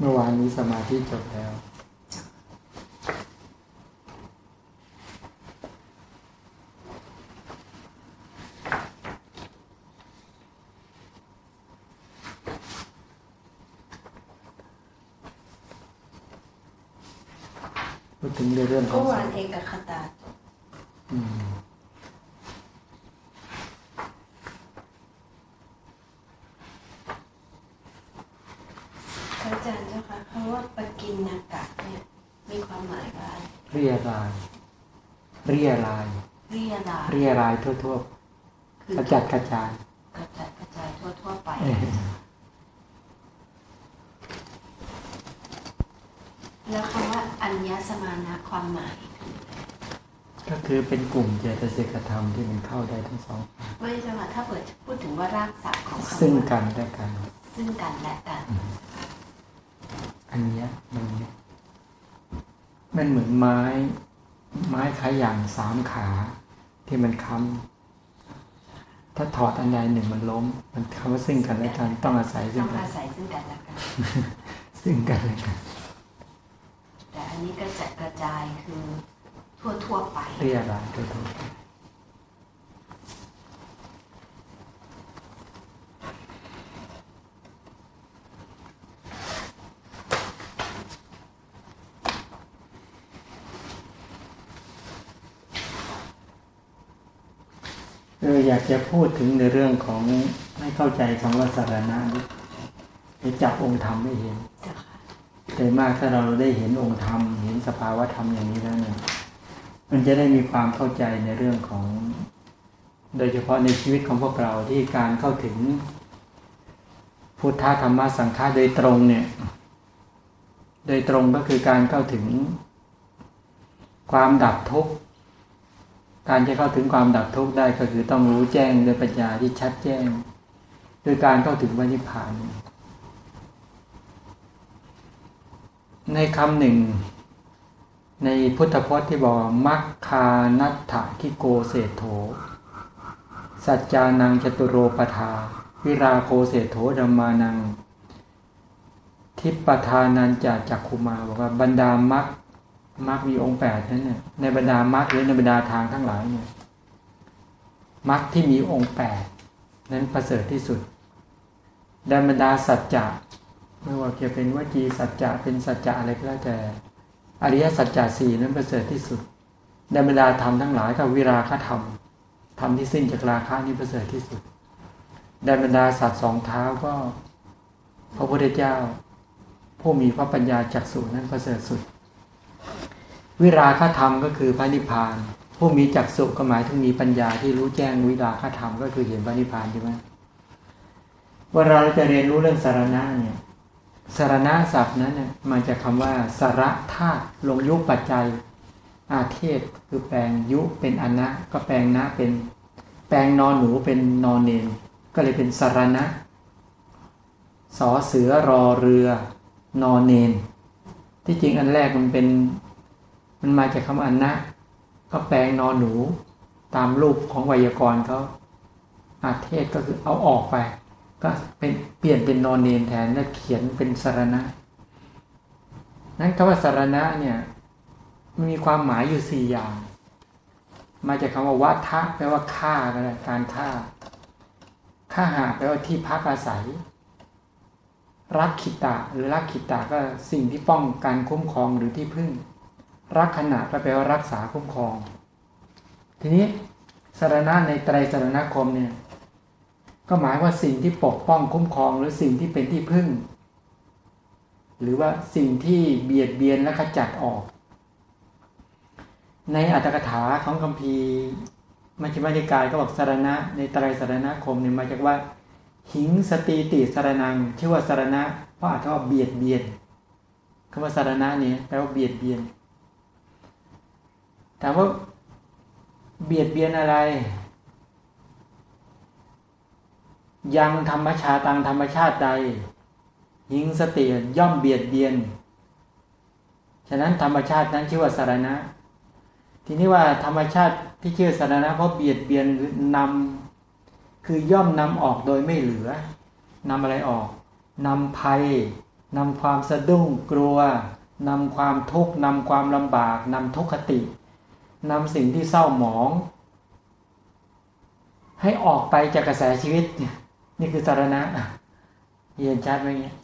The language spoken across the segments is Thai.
เมื่อวานนี้สมาธิจบแล้วพูดถึงเรื่องขอ เมื่ ง อวานเอกคตาจบ อืม พระอาจารย์เจ้าค่ะคำว่าปกินนากะเนี่ยมีความหมายว่าอะไร เรียราย เรียราย เรียลา เรียราย ทั่วคือๆกระจัดกระจายกระจัดกระจายทั่วๆไปเออแล้วคำว่าอัญญสมานะความหมายคืออะไรก็คือเป็นกลุ่มเจตสิกธรรมที่มันเข้าได้ทั้งสองฝ่ายไม่ใช่ว่าถ้าเปิดพูดถึงว่ารากศัพท์ของคำซึ่งว่ากันและกัน ซึ่งกันและกัน อันเนี้ยมันมันเหมือนไม้ ไม้ขาอย่างสามขา ที่มันค้ำถ้าถอดอันใดหนึ่งมันล้ม มันคำว่าซึ่งกันและกันต้องอาศัยซึ่ต้งองกันอาศัยซึ่งกันและกันซึ่งกันและกันแต่อันนี้กระจัดกระจายคือทั่วๆไปเรียรายทั่วๆไปเอยากจะพูดถึงในเรื่องของให้เข้าใจคำว่าสารณะดิให้จับองค์ธรรมไม่เห็นเจ้าค่ะโดยมากถ้าเราได้เห็นองค์ธรรม เห็นสภาวะธรรมอย่างนี้แล้วเนี่ยมันจะได้มีความเข้าใจในเรื่องของ โดยเฉพาะในชีวิตของพวกเราที่การเข้าถึง พุทธธรรมสังฆาโดยตรงเนี่ย โดยตรงก็คือการเข้าถึง ความดับทุกข์ การจะเข้าถึงความดับทุกข์ได้ก็คือต้องรู้แจ้งด้วยปัญญาที่ชัดแจ้งโดยการเข้าถึงวันิพพาน ในคำหนึ่ง ในพุทธพจน์ที่บอกมัคคานัตถคิโกเศธโถ สัจจานังจตุโรปทา วิราโคเศธโถดัมมานัง ทิปปทานันจาจักคุมาบอกว่าบรรดามัค มัคมีองค์แปดนั้นเนี่ยในบรรดามัคหรือในบรรดาทางทั้งหลายเนี่ยมัคที่มีองค์แปดนั้นประเสริฐที่สุดและบรรดาสัจจะไม่ว่าจะเป็นวจีสัจจะเป็นสัจจะอะไรก็แล้วแต่อริยสัจจะสี่นั้นประเสริฐที่สุดในบรรดาธรรมทั้งหลายก็วิราคธรรมธรรมที่สิ้นจากราคะนี้ประเสริฐที่สุดในบรรดาสัตว์สองเท้าก็ พระพุทธเจ้า ผู้มีพระปัญญาจักษุนั้นประเสริฐสุด วิราคธรรมก็คือพระนิพพาน ผู้มีจักษุก็หมายถึงมีปัญญาที่รู้แจ้งวิราคธรรมก็คือเห็นพระนิพพานใช่ไหมเวลาเราจะเรียนรู้เรื่องสารณะเนี่ยสารณะศัพท์นั้นเนี่ยมาจากคำว่าสาระธาตุลงยุคปัจจัย อาเทศคือแปลงยุเป็นอนะก็แปลงนะเป็น แปลงนอนหนูเป็นนอนเนนก็เลยเป็นสารณะสอเสือรอเรือ นอนเนน ที่จริงอันแรกมันเป็น มันมาจากคำอันนะก็แปลงนอนหนู ตามรูปของไวยากรณ์เขาอาเทศก็คือเอาออกไป ก็เป็นเปลี่ยนเป็นนอนเนนแทนแล้วเขียนเป็นสารณะ นั้นคำว่าสารณะเนี่ยมันมีความหมายอยู่สี่อย่าง มาจากคำว่าวัฏทะแปลว่าฆ่าก็ได้การฆ่าฆ่าหาแปลว่าที่พักอาศัย รักขิตะหรือรักขิตะก็สิ่งที่ป้องกันคุ้มครองหรือที่พึ่ง รักขณะก็แปลว่ารักษาคุ้มครอง ทีนี้สารณะในไตรสารณคมเนี่ยก็หมายว่าสิ่งที่ปกป้องคุ้มครอง หรือสิ่งที่เป็นที่พึ่ง หรือว่าสิ่งที่เบียดเบียนและขจัดออก ในอัตถกถาของคัมภีร์มัชฌิมานิกายก็บอกสารณะ ในไตรสารณคมเนี่ยมาจากว่า หิงสติติสารนังชื่อว่าสารณะเพราะอาจจะว่าเบียดเบียนคำว่าสารณะเนี่ยแปลว่าเบียดเบียน ถามว่าเบียดเบียนอะไร ยังธรรมชาตังธรรมชาติใด หิงสติย่อมเบียดเบียน ฉะนั้นธรรมชาตินั้นชื่อว่าสารณะ ทีนี้ว่าธรรมชาติที่ชื่อสารณะเพราะเบียดเบียนนำคือย่อมนำออกโดยไม่เหลือนำอะไรออกนำภัยนำความสะดุ้งกลัวนำความทุกข์นำความลำบากนำทุกขติ นำสิ่งที่เศร้าหมอง ให้ออกไปจากกระแสชีวิต นี่คือสารณะเห็นชัดไหมเนี่ย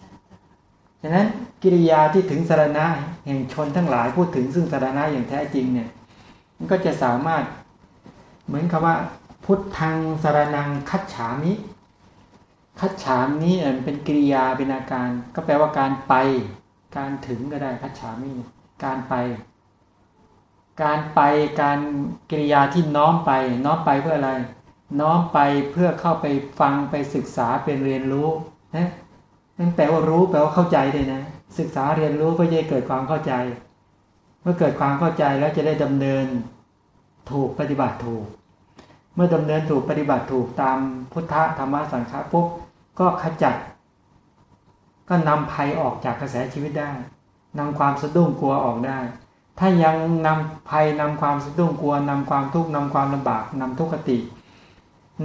ฉะนั้นกิริยาที่ถึงสารณะแห่งชนทั้งหลายพูดถึงซึ่งสารณะอย่างแท้จริงเนี่ย มันก็จะสามารถเหมือนคำว่า พุทธังสารนังคัจฉามิคัจฉามนี้เป็นกิริยาเป็นอาการ ก็แปลว่าการไป การถึงก็ได้คัจฉามิการไป การไปการกิริยาที่น้อมไป น้อมไปเพื่ออะไร น้อมไปเพื่อเข้าไปฟังไปศึกษาเป็นเรียนรู้นะนั่นแปลว่ารู้แปลว่าเข้าใจเลยนะศึกษาเรียนรู้ก็จะเกิดความเข้าใจ เมื่อเกิดความเข้าใจแล้วจะได้ดำเนินถูกปฏิบัติถูก เมื่อดำเนินถูกปฏิบัติถูกตามพุทธธรรมสังฆะปุ๊บก็ขจัด ก็นำภัยออกจากกระแสชีวิตได้นำความสะดุ้งกลัวออกได้ ถ้ายังนำภัยนำความสะดุ้งกลัวนำความทุกข์นำความลำบากนำทุกขติ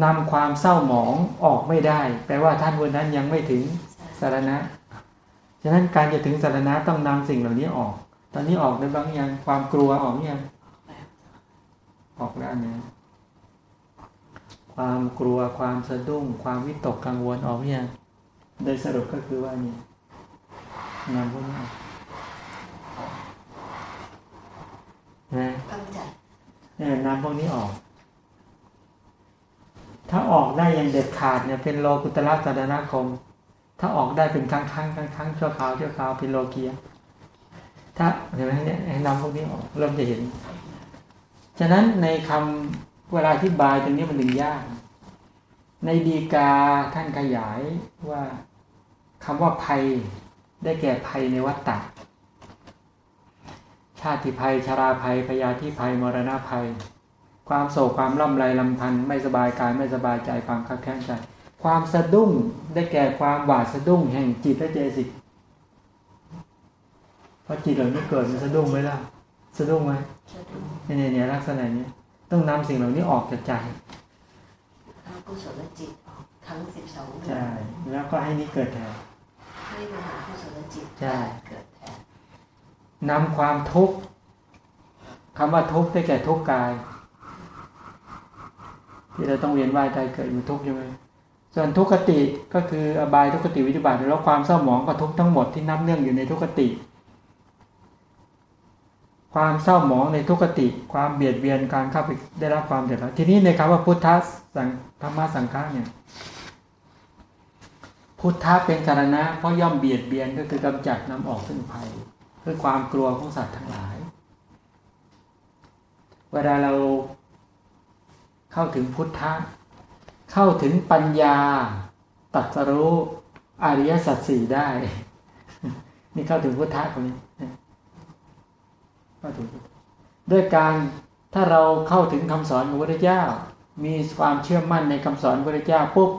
นำความเศร้าหมองออกไม่ได้ แปลว่าท่านคนนั้นยังไม่ถึงสารณะ ฉะนั้นการจะถึงสารณะต้องนำสิ่งเหล่านี้ออก ตอนนี้ออกได้บ้างยังความกลัวออกยังออกแล้วนะความกลัวความสะดุ้ง ความวิตกกังวลออกยังโดยสรุปก็คือว่านี่นำพวกนี้ นะกำจัดเนี่ยนำพวกนี้ออก ถ้าออกได้อย่างเด็ดขาดเนี่ยเป็นโลกุตละสัตนาคม ถ้าออกได้เป็นครั้งครั้งครั้งครั้งชั่วคราวชั่วคราวเป็นโลเกีย ถ้าเห็นไหมเนี่ยให้นำพวกนี้ออกเริ่มจะเห็น ฉะนั้นในคำเวลาที่บายตรงนี้มันถึงยาก ในดีกาท่านขยายว่าคำว่าภัยได้แก่ภัยในวัฏฏะ ชาติภัยชาราภัยพยาธิภัยมรณะภัย ความโศกความล่ำไรลำพันธ์ไม่สบายกายไม่สบายใจความคับแค้นใจ ความสะดุ้งได้แก่ความหวาดสะดุ้งแห่งจิตและเจสิกเพราะจิตเหล่านี้เกิดมันสะดุ้งไหมล่ะสะดุ้งไหมเนี่ยเนี่ยลักษณะนี้ต้องนำสิ่งเหล่านี้ออกจากใจกุศลจิตทั้งสิบสองใช่แล้วก็ให้นี้เกิดแทนให้มหากุศลจิตใช่เกิดแท นำความทุกข์คำว่าทุกข์ได้แก่ทุกข์กาย ที่เราต้องเวียนว่ายใจเกิดมันทุกข์ใช่ไหมส่วนทุกขติก็คืออบายทุกขติวิจิบัติแล้วความเศร้าหมองก็ทุกทั้งหมดที่นับเนื่องอยู่ในทุกขติ ความเศร้าหมองในทุกขติ ความเบียดเบียนการเข้าไปได้รับความเดือดร้อนทีนี้ในคำว่าพุทธสังธรรมสังฆาเนี่ยพุทธะเป็นสารณะเพราะย่อมเบียดเบียนก็คือกำจัดนำออกซึ่งภัย คือความกลัวของสัตว์ทั้งหลาย เวลาเราเข้าถึงพุทธะ เข้าถึงปัญญาตัดสรู้อริยสัจสี่ได้ นี่เข้าถึงพุทธะตรงนี้ด้วยการถ้าเราเข้าถึงคำสอนของพระเจ้า มีความเชื่อมั่นในคำสอนพระเจ้าปุ๊บ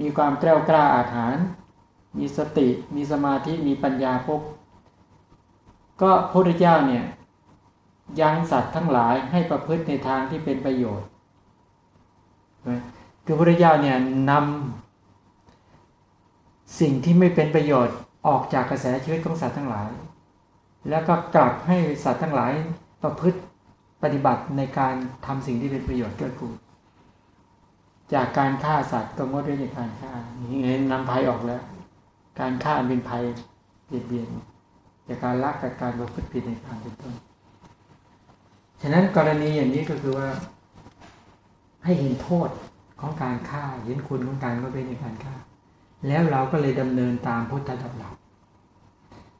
มีความแกล้วกล้าอาถรรพ์มีสติ มีสมาธิ มีปัญญาปุ๊บ ก็พระพุทธเจ้าเนี่ยยังสัตว์ทั้งหลายให้ประพฤติในทางที่เป็นประโยชน์ คือพระพุทธเจ้าเนี่ยนำสิ่งที่ไม่เป็นประโยชน์ออกจากกระแสชีวิตของสัตว์ทั้งหลาย แล้วก็กลับให้สัตว์ทั้งหลายประพฤติปฏิบัติในการทำสิ่งที่เป็นประโยชน์เกิดขึ้นจากการฆ่าสัตว์ก็งดเว้นจากการฆ่านี่เห็นนำภัยออกแล้ว การฆ่าเป็นภัยเบียดเบียน จากการลักกับการประพฤติผิดในทางเป็นต้น ฉะนั้นกรณีอย่างนี้ก็คือว่า ให้เห็นโทษของการฆ่า เห็นคุณของการก็เป็นในการฆ่า แล้วเราก็เลยดำเนินตามพุทธธรรมหลัก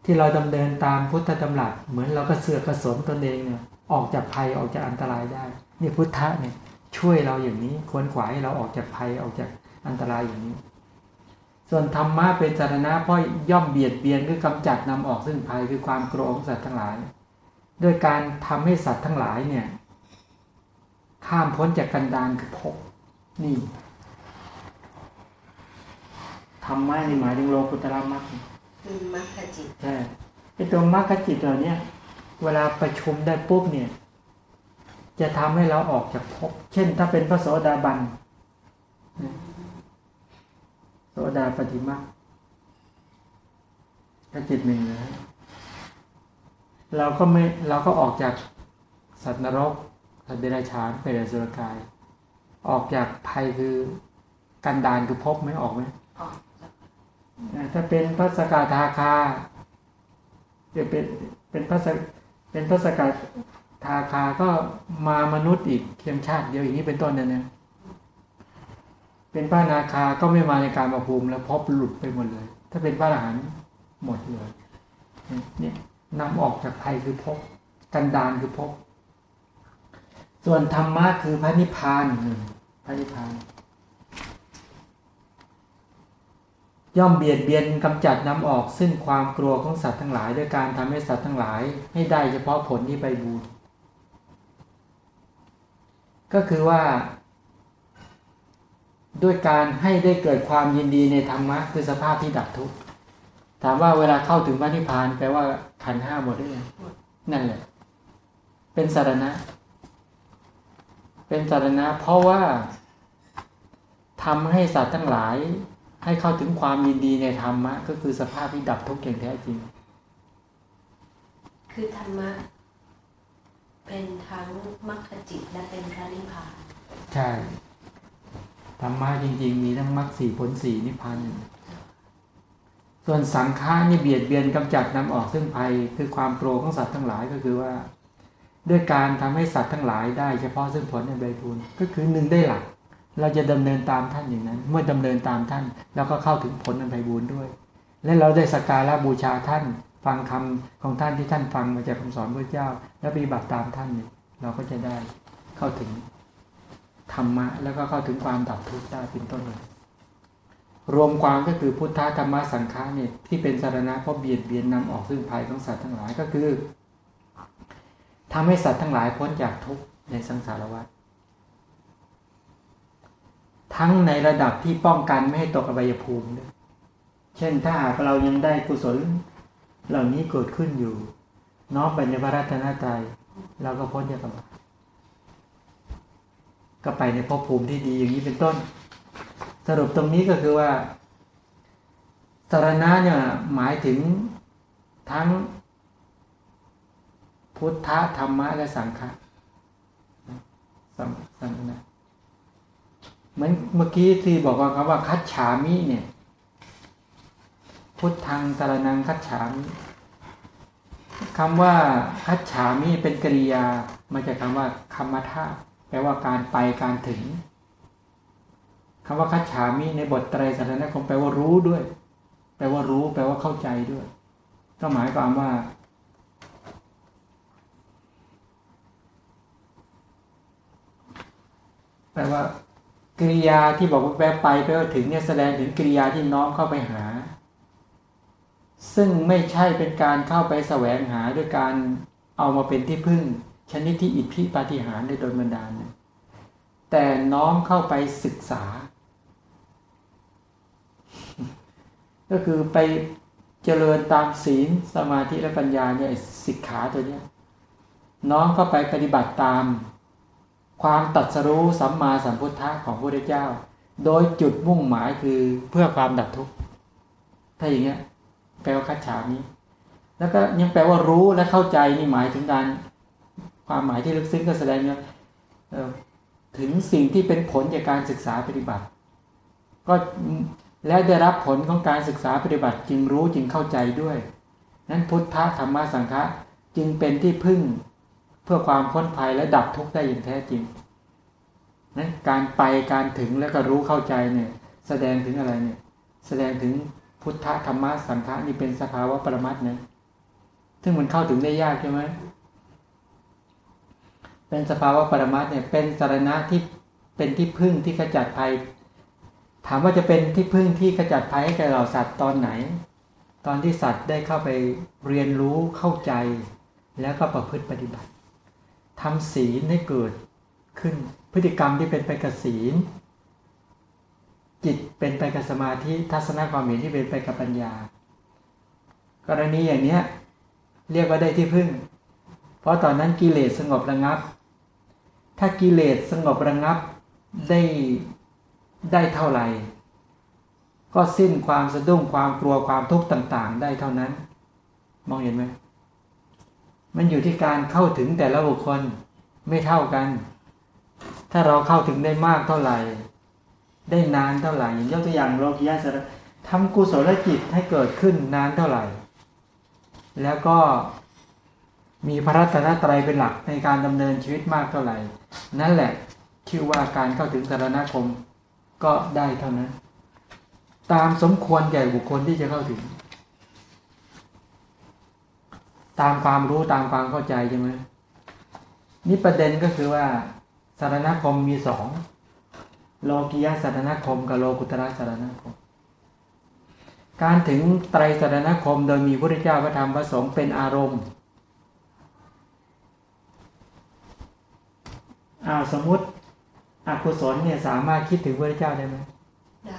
ที่เราดำเนินตามพุทธดำรัสเหมือนเราก็เสือกกระสนตนเองเนี่ยออกจากภัยออกจากอันตรายได้นี่พุทธะเนี่ยช่วยเราอย่างนี้ควรขวายเราออกจากภัยออกจากอันตรายอย่างนี้ ส่วนธรรมะเป็นจารณะเพราะย่อมเบียดเบียนคือกำจัดนำออกซึ่งภัยคือความโกรธของสัตว์ทั้งหลาย ด้วยการทำให้สัตว์ทั้งหลายเนี่ยข้ามพ้นจากกันดานคือภพนี่ธรรมะนี่หมายถึงโลกุตระมรรคคือมรรคจิตใช่ไอ้ตัวมรรคจิตเหล่านี้เวลาประชุมได้ปุ๊บเนี่ย จะทำให้เราออกจากภพเช่น ถ้าเป็นพระโสดาบัน โสดาปฏิมาก็จิตหนึ่งเลยเราก็ไม่เราก็ออกจากสัตว์นรกสัตว์เดรัจฉานไปในสุรกาย ออกจากภัยคือกันดานคือพบไม่ออกไหมออกถ้าเป็นพระสกทาคาจะเป็นเป็นพระสเป็นพระสกทาคาก็มามนุษย์อีกเพียงชาติเดียวอย่างนี้เป็นต้นนั่นนะ เป็นพระนาคาก็ไม่มาในการมาภูมิแล้วพบหลุดไปหมดเลย ถ้าเป็นพระอรหันต์หมดเลยเนี่ยนำออกจากภัยคือพบกันดานคือพบส่วนธรรมะคือพระนิพพานพระนิพพาน ย่อมเบียดเบียนกำจัดนำออกซึ่งความกลัวของสัตว์ทั้งหลาย ด้วยการทำให้สัตว์ทั้งหลาย ให้ได้เฉพาะผลที่ไปบูรก็คือว่า ด้วยการให้ได้เกิดความยินดีในธรรมะคือสภาพที่ดับทุกข์ถามว่าเวลาเข้าถึงพระนิพพานแปลว่าขันห้าหมดได้ยังนั่นแหละ เป็นสารณะ เป็นสารณะ เพราะว่าทำให้สัตว์ทั้งหลาย ให้เข้าถึงความยินดีในธรรมะ ก็คือสภาพที่ดับทุกข์อย่างแท้จริง คือธรรมะ เป็นทั้งมรรคจิตและเป็นพระนิพพานใช่ ธรรมะจริง ๆ มีทั้งมรรคสี่ผลสี่นิพพานหนึ่งส่วนสังฆานี่เบียดเบียนกำจัดนำออกซึ่งภัยคือความโกรธของสัตว์ทั้งหลายก็คือว่า ด้วยการทำให้สัตว์ทั้งหลายได้เฉพาะซึ่งผลในใบบุญก็คือหนึ่งได้หลัก เราจะดำเนินตามท่านอย่างนั้น เมื่อดำเนินตามท่านเราก็เข้าถึงผลในใบบุญด้วย และเราได้สักการะบูชาท่าน ฟังคำของท่านที่ท่านฟังมาจากคำสอนพระเจ้า แล้วปฏิบัติตามท่านเนี่ยเราก็จะได้เข้าถึง ธรรมะ แล้วก็เข้าถึงความดับทุกข์ได้เป็นต้นเลยรวมความก็คือพุทธธรรมสังฆาเนี่ยที่เป็นสารณะเพราะเบียดเบียนนำออกซึ่งภัยของสัตว์ทั้งหลายก็คือทำให้สัตว์ทั้งหลายพ้นจากทุกข์ในสังสารวัฏทั้งในระดับที่ป้องกันไม่ให้ตกอบายภูมิด้วยเช่นถ้าหากเรายังได้กุศลเหล่านี้เกิดขึ้นอยู่ น้อมไปในพระรัตนตรัยเราก็พ้นจากอบาย ก็ไปในภพภูมิที่ดีอย่างนี้เป็นต้น สรุปตรงนี้ก็คือว่าสารณะเนี่ยหมายถึงทั้งพุทธธรรมะและสังฆะสัมสัมนะเหมือนเมื่อกี้ที่บอกว่าคำว่าคัดฉามิเนี่ย พุทธังสารนังคัดฉามิคำว่าคัดฉามิเป็นกริยามาจากคำว่าคำมาธา ลว่าการไปการถึงคำว่าคัจฉามิในบทไตรสัตนคมแปลว่ารู้ด้วย แปลว่ารู้ แปลว่าเข้าใจด้วย ก็หมายความว่า แปลว่า กิริยาที่บอกว่าแปลไปแปลว่าถึงเนี่ยแสดงถึงกิริยาที่น้อมเข้าไปหา ซึ่งไม่ใช่เป็นการเข้าไปแสวงหาด้วยการเอามาเป็นที่พึ่ง ชนิดที่อิทธิปาฏิหาริย์โดยบันดาลแต่น้อมเข้าไปศึกษา ก็คือไปเจริญตามศีลสมาธิและปัญญาเนี่ยสิกขาตัวเนี้ยน้องก็ไปปฏิบัติตาม ความตัดสรู้สัมมาสัมพุทธะของพระพุทธเจ้า โดยจุดมุ่งหมายคือเพื่อความดับทุกข์ถ้าอย่างเงี้ยแปลว่าคัดฉานี้ แล้วก็ยังแปลว่ารู้และเข้าใจนี่หมายถึงการ ความหมายที่ลึกซึ้งก็แสดงเนี่ยถึงสิ่งที่เป็นผลจากการศึกษาปฏิบัติ ก็และได้รับผลของการศึกษาปฏิบัติจึงรู้จึงเข้าใจด้วย นั้นพุทธธรรมสังฆะจึงเป็นที่พึ่งเพื่อความพ้นภัยและดับทุกข์ได้อย่างแท้จริงนั้นการไปการถึงแล้วก็รู้เข้าใจเนี่ยแสดงถึงอะไรเนี่ยแสดงถึงพุทธธรรมสังฆะนี่เป็นสภาวะปรมัตนะซึ่งมันเข้าถึงได้ยากใช่ไหม เป็นสภาวะปรมัตเนี่ยเป็นสารณะที่เป็นที่พึ่งที่ขจัดภัย ถามว่าจะเป็นที่พึ่งที่ขจัดภัยให้แก่เหล่าสัตว์ตอนไหน ตอนที่สัตว์ได้เข้าไปเรียนรู้เข้าใจ แล้วก็ประพฤติปฏิบัติทำศีลให้เกิดขึ้นพฤติกรรมที่เป็นไปกับศีล จิตเป็นไปกับสมาธิทัศนคความเห็นที่เป็นไปกับปัญญา กรณีอย่างนี้เรียกว่าได้ที่พึ่ง เพราะตอนนั้นกิเลสสงบระงับ ถ้ากิเลสสงบระงับได้ได้เท่าไหร่ ก็สิ้นความสะดุ้งความกลัวความทุกข์ต่าง ๆ ได้เท่านั้น มองเห็นไหมมันอยู่ที่การเข้าถึงแต่ละบุคคลไม่เท่ากัน ถ้าเราเข้าถึงได้มากเท่าไหร่ ได้นานเท่าไหร่ย่ยกตัวอย่างโลกิยาสระทำกุศลจิตให้เกิดขึ้นนานเท่าไหร่ แล้วก็ มีพระรัตนตรัยเป็นหลักในการดำเนินชีวิตมากเท่าไหร่ นั่นแหละชื่อว่าการเข้าถึงสารณคมก็ได้เท่านั้น ตามสมควรแก่บุคคลที่จะเข้าถึง ตามความรู้ตามความเข้าใจใช่ไหมนี่ประเด็นก็คือว่าสารณคมมีสองโลกิยสารณคมกับโลกุตระสารณคม การถึงไตรสารณคมโดยมีพระเจ้าพระธรรมพระสงฆ์เป็นอารมณ์ อ้าวสมมุติอกุศลเนี่ยสามารถคิดถึงพระเจ้าได้ไหมได้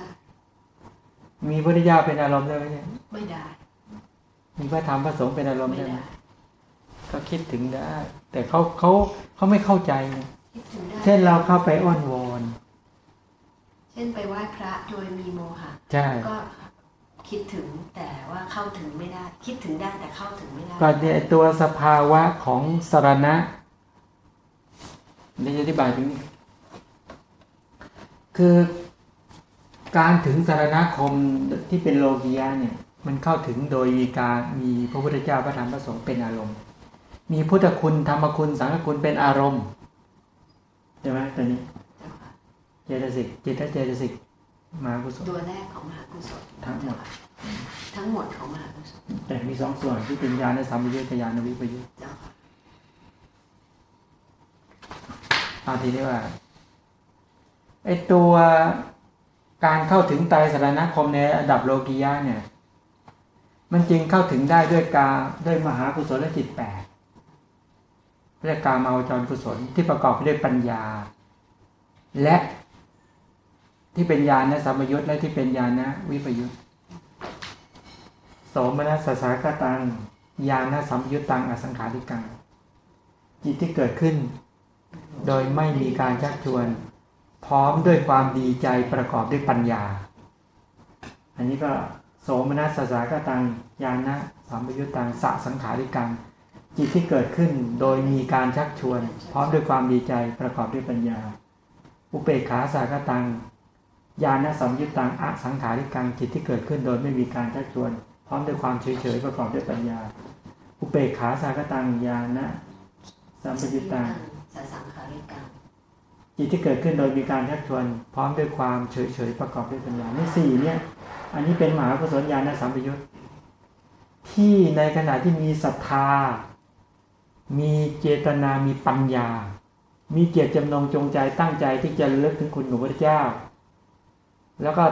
มีพระเจ้าเป็นอารมณ์ได้ไหมเนี่ยไม่ได้ มีพระธรรมพระสงฆ์เป็นอารมณ์ไม่ได้ไหมได้ก็คิดถึงได้ แต่เขาเขาเขาไม่เข้าใจไงคิดถึงได้เช่นเราเข้าไปอ้อนวอนเช่นไปไหว้พระโดยมีโมหะใช่ก็คิดถึงแต่ว่าเข้าถึงไม่ได้ คิดถึงได้แต่เข้าถึงไม่ได้ก็เนี่ยตัวสภาวะของสารณะ นี่อธิบายตรงนี้คือการถึงสารณคมที่เป็นโลกียะเนี่ย มันเข้าถึงโดยมีการมีพระพุทธเจ้าพระธรรมพระสงฆ์เป็นอารมณ์ มีพุทธคุณธรรมคุณสังฆคุณเป็นอารมณ์ใช่ไหมตัวนี้ เจตสิกจิตเจตสิกมหากุศลตัวแรกของมหากุศลทั้งหมด ทั้งหมดของมหากุศลแต่มีสองส่วนที่เป็นญาณสัมปยุตกับญาณวิปยุตเจ้าค่ะ เอาทีนี้ว่าไอตัวการเข้าถึงไตรสารณคมในระดับโลกียะเนี่ย มันจึงเข้าถึงได้ด้วยกาด้วยมหากุศลจิตแปดเรียกการมาจรกุศลที่ประกอบไปด้วยปัญญา และที่เป็นญาณนะสัมยุตและที่เป็นญาณนะวิปยุตโสมนัสสากตังญาณสัมยุตตังอสังขาริกังจิตที่เกิดขึ้น โดยไม่มีการชักชวน พร้อมด้วยความดีใจประกอบด้วยปัญญา อันนี้ก็โสมนัสสากตังญาณะสัมปยุตตังสะสังขาริกังจิตที่เกิดขึ้นโดยมีการชักชวน พร้อมด้วยความดีใจประกอบด้วยปัญญา อุเปกขาสากตังญาณสัมยุตตังอสังขาริกังจิตที่เกิดขึ้นโดยไม่มีการชักชวน พร้อมด้วยความเฉยเฉยๆประกอบด้วยปัญญา อุเปกขาสากตังญาณสัมปยุตตัง สสังขาริกังจิตที่เกิดขึ้นโดยมีการชักชวนพร้อมด้วยความเฉยเฉยๆประกอบด้วยปัญญานี่สี่เนี่ยอันนี้เป็นมหากุศลญาณสัมปยุตที่ในขณะที่มีศรัทธา มีเจตนามีปัญญา มีเจตจำนงจงใจตั้งใจที่จะระลึกถึงคุณของพระเจ้า แล้วก็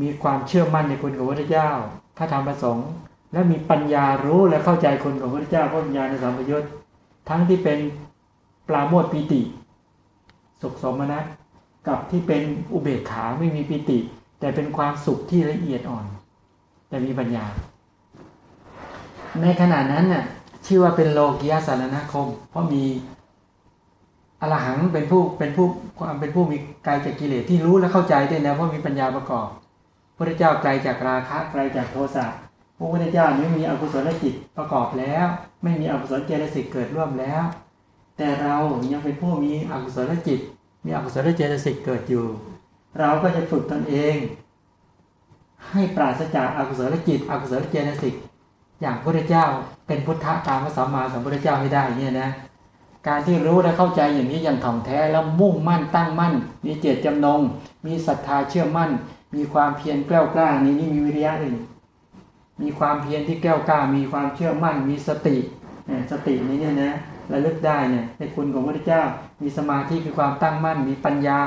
มีความเชื่อมั่นในคุณของพระเจ้า พระธรรมประสงค์และมีปัญญารู้และเข้าใจคุณของพระเจ้าพระปัญญาในสัมปยุตทั้งที่เป็น ปราโมทปีติ สุขสมนัตกับที่เป็นอุเบกขาไม่มีปิติ แต่เป็นความสุขที่ละเอียดอ่อน แต่มีปัญญา ในขณะนั้นน่ะชื่อว่าเป็นโลกิยสารณคม เพราะมีอรหังเป็นผู้เป็นผู้ความเป็นผู้มีกายจากกิเลสที่รู้และเข้าใจด้วยแล้วเพราะมีปัญญาประกอบพระเจ้าไกลจากราคะไกลจากโทสะพระพุทธเจ้านี้มีอกุศลจิตประกอบแล้ว ไม่มีอกุศลเจตสิกเกิดร่วมแล้ว แต่เรายังเป็นผู้มีอกุศลจิต มีอกุศลเจตสิกเกิดอยู่ เราก็จะฝึกตนเอง ให้ปราศจากอากุศลจิต อกุศลเจตสิกอย่างพระเจ้าเป็นพุทธะตามพระสัมมาสัมพุทธเจ้าให้ได้เนี่ยนะการที่รู้และเข้าใจอย่างนี้อย่างถ่องแท้แล้วมุ่งมั่นตั้งมั่น มีเจตจำนง มีศรัทธาเชื่อมั่น มีความเพียรแกล้วกล้านี่นี่มีวิริยะเลยมีความเพียรที่แกล้วกล้า มีความเชื่อมั่น มีสติสตินี้เนี่ยนะ ระลึกได้เนี่ยในคุณของพระเจ้า มีสมาธิคือความตั้งมั่น มีปัญญา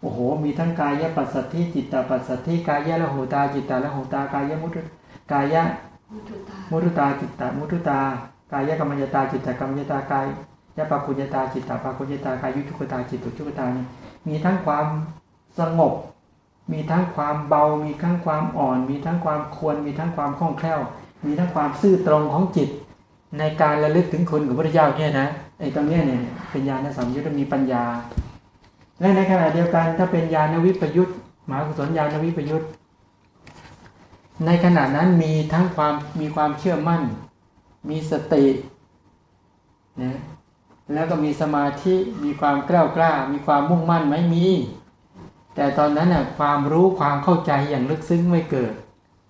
โอ้โห มีทั้งกายปัสสัทธิจิตตปัสสัทธิกายละโหตาจิตตละโหตากายมุตกายะมุตุตาจิตตมุทุตากายกรรมยตาจิตตกรรมยตากายยะปะคุญตาจิตตปะคุญญตากายยุทุกตาจิตตุจุกตานี่มีทั้งความสงบ มีทั้งความเบา มีทั้งความอ่อน มีทั้งความควร มีทั้งความคล่องแคล่ว มีทั้งความซื่อตรงของจิต ในการระลึกถึงคุณของพระเจ้าเนี่ยนะไอ้ตรงเนี้ยเนี่ยเป็นญาณสัมยุทธมีปัญญา และในขณะเดียวกันถ้าเป็นญาณวิปยุทธมหากุศลญาณวิปยุทธในขณะนั้นมีทั้งความมีความเชื่อมั่น มีสตินะแล้วก็มีสมาธิมีความกล้ากล้า มีความมุ่งมั่นไหมมี แต่ตอนนั้นน่ะความรู้ความเข้าใจอย่างลึกซึ้งไม่เกิด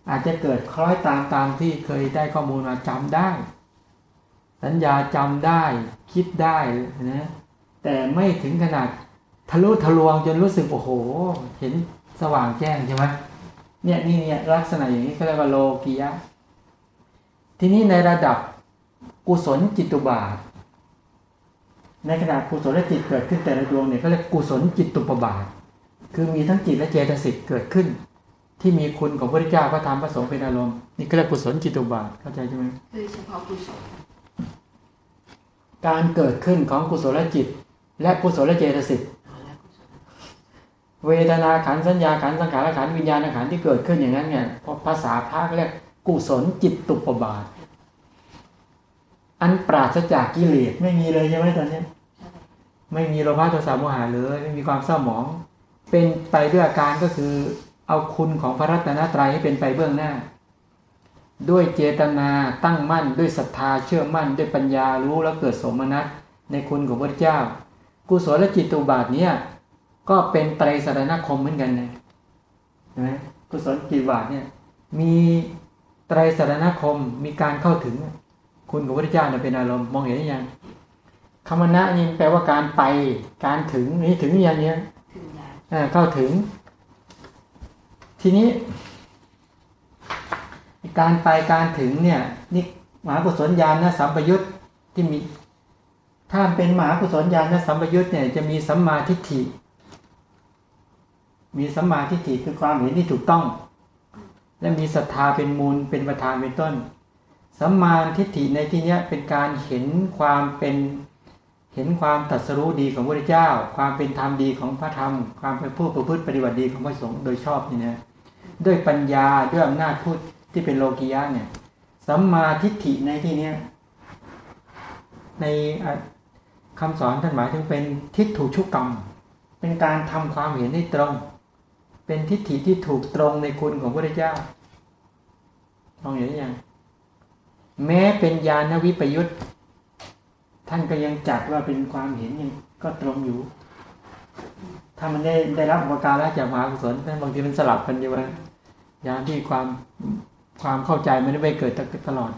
อาจจะเกิดคล้อยตามตามที่เคยได้ข้อมูลมาจำได้ สัญญาจำได้คิดได้นะแต่ไม่ถึงขนาดทะลุทะลวงจนรู้สึกโอ้โห เห็นสว่างแจ้งใช่ไหมเนี่ยนี่เนี่ยลักษณะอย่างนี้เขาเรียกว่าโลกียะ ทีนี้ในระดับกุศลจิตุบาท ในขณะกุศลจิตเกิดขึ้นแต่ละดวงเนี่ยเขาเรียกกุศลจิตตุปบาท คือมีทั้งจิตและเจตสิกเกิดขึ้น ที่มีคุณของพระเจ้าพระธรรมพระสงฆ์เป็นอารมณ์นี่ก็เรียกกุศลจิตตุบาทเข้าใจใช่ไหมคือเฉพาะกุศล การเกิดขึ้นของกุศลจิต และกุศลเจตสิกเวทนาขันธ์สัญญาขันธ์สังขารขันธ์วิญญาณขันธ์ที่เกิดขึ้นอย่างนั้นเนี่ยพภาษาพระก็เรียกกุศลจิตตุปบาท อันปราศจากกิเลสไม่มีเลยใช่ไหมตอนนี้ ไม่มีโลภะโทสะโมหะเลยไม่มีความเศร้าหมอง เป็นไปด้วยอาการก็คือเอาคุณของพระรัตนตรัยให้เป็นไปเบื้องหน้า ด้วยเจตนาตั้งมั่น ด้วยศรัทธาเชื่อมั่น ด้วยปัญญารู้แล้วเกิดสมนัตในคุณของพระเจ้า กุศลจิตตุบาทเนี่ยก็เป็นไตรสรณคมเหมือนกันนะเห็นไหมกุศลจิตบาทเนี่ยมีไตรสรณคมมีการเข้าถึง คุณของพระเจ้าเนี่ยเป็นอารมณ์มองเห็นหรือยังคำนะนี่แปลว่าการไปการถึงนี่ถึงอย่างเนี้ยถึงแล้วเอ่อเข้าถึง ทีนี้ การไปการถึงเนี่ยนี่มหากุศลญาณนะสัมปยุตที่มี ถ้าเป็นมหากุศลญาณนะสัมปยุตเนี่ยจะมีสัมมาทิฏฐิ มีสัมมาทิฏฐิคือความเห็นที่ถูกต้อง และมีศรัทธาเป็นมูลเป็นประธานเป็นต้นสัมมาทิฏฐิในที่นี้เป็นการเห็นความเป็นเห็นความตรัสรู้ดีของพระเจ้า ความเป็นธรรมดีของพระธรรม ความเป็นผู้ประพฤติปฏิบัติดีของพระสงฆ์โดยชอบนี่นะด้วยปัญญาด้วยอำนาจพูด ที่เป็นโลกิยะเนี่ยสัมมาทิฏฐิในที่เนี้ยในอะคำสอนท่านหมายถึงเป็นทิฏฐุชุกกรรม เป็นการทำความเห็นให้ตรง เป็นทิฏฐิที่ถูกตรงในคุณของพระเจ้ามองเห็นหรือยังแม้เป็นญาณวิปยุตท่านก็ยังจัดว่าเป็นความเห็นยังก็ตรงอยู่ ถ้ามันได้ได้รับอุปการะจากมหากุศลท่านบางทีมันสลับกันอยู่ว่าญาณที่ความ ความเข้าใจมันไม่เกิดตลอด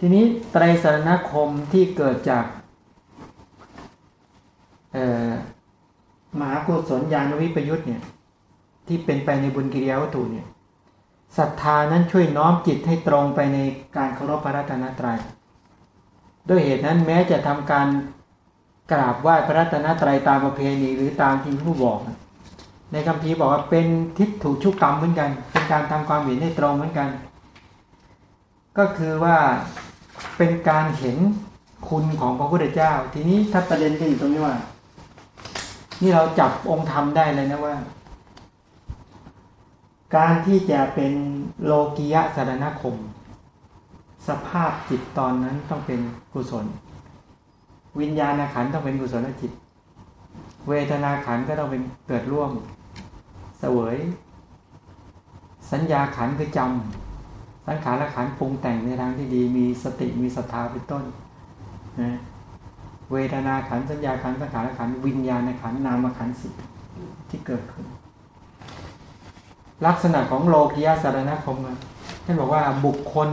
ทีนี้ไตรสรณคมที่เกิดจากมหากุศลญาณวิปยุตเนี่ยที่เป็นไปในบุญกิริยาวัตถุเนี่ยศรัทธานั้นช่วยน้อมจิตให้ตรงไปในการเคารพพระรัตนตรัยด้วยเหตุนั้นแม้จะทำการกราบไหว้พระรัตนตรัยตามประเพณีหรือตามที่ผู้บอกนะ ในคำพีบอกว่าเป็นทิฏฐุชุกกรรมเหมือนกันเป็นการทำความเห็นให้ตรงเหมือนกัน ก็คือว่าเป็นการเห็นคุณของพระพุทธเจ้า ทีนี้ถ้าประเด็นก็อยู่ตรงนี้ว่า นี่เราจับองค์ธรรมได้เลยนะว่า การที่จะเป็นโลกิยะสารณคม สภาพจิตตอนนั้นต้องเป็นกุศล วิญญาณขันต้องเป็นกุศลจิต เวทนาขันก็ต้องเป็นเกิดร่วม วยสัญญาขันคือจำสังขารขันปรุงแต่งในทางที่ดี มีสติมีศรัทธาเป็นต้นนะเวทนาขันสัญญาขันสังขารขันวิญญาณขันนามขันสิที่เกิดขึ้น ลักษณะของโลกิยาสารณคมอะท่านบอกว่าบุคคล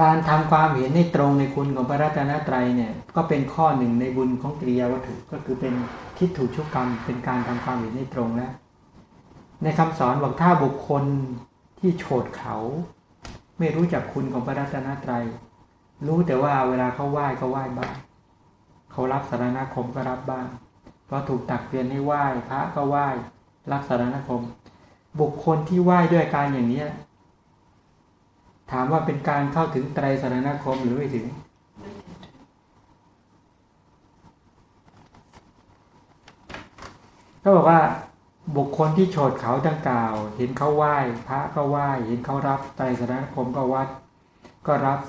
การทำความเห็นให้ตรงในคุณของพระรัตนตรัยเนี่ย ก็เป็นข้อหนึ่งในบุญของกิริยาวัตถุก็คือเป็น ทิฏฐุชุกกรรมเป็นการทำความเห็นให้ตรงแล้ว ในคำสอนบอกถ้าบุคคลที่โฉดเขา ไม่รู้จักคุณของพระรัตนตรัย รู้แต่ว่าเวลาเขาไหว้ก็ไหว้บ้างเขารับสารณคมก็รับบ้างเพราะถูกตักเตือนให้ไหว้พระก็ไหว้รับสารณคม บุคคลที่ไหว้ด้วยการอย่างเนี้ยถามว่าเป็นการเข้าถึงไตรสารณคมหรือไม่ถึง ก็บอกว่าบุคคลที่โฉดเขาดังกล่าว เห็นเขาไหว้พระก็ไหว้เห็นเขารับไตรสารณคมก็วัด ก็รับ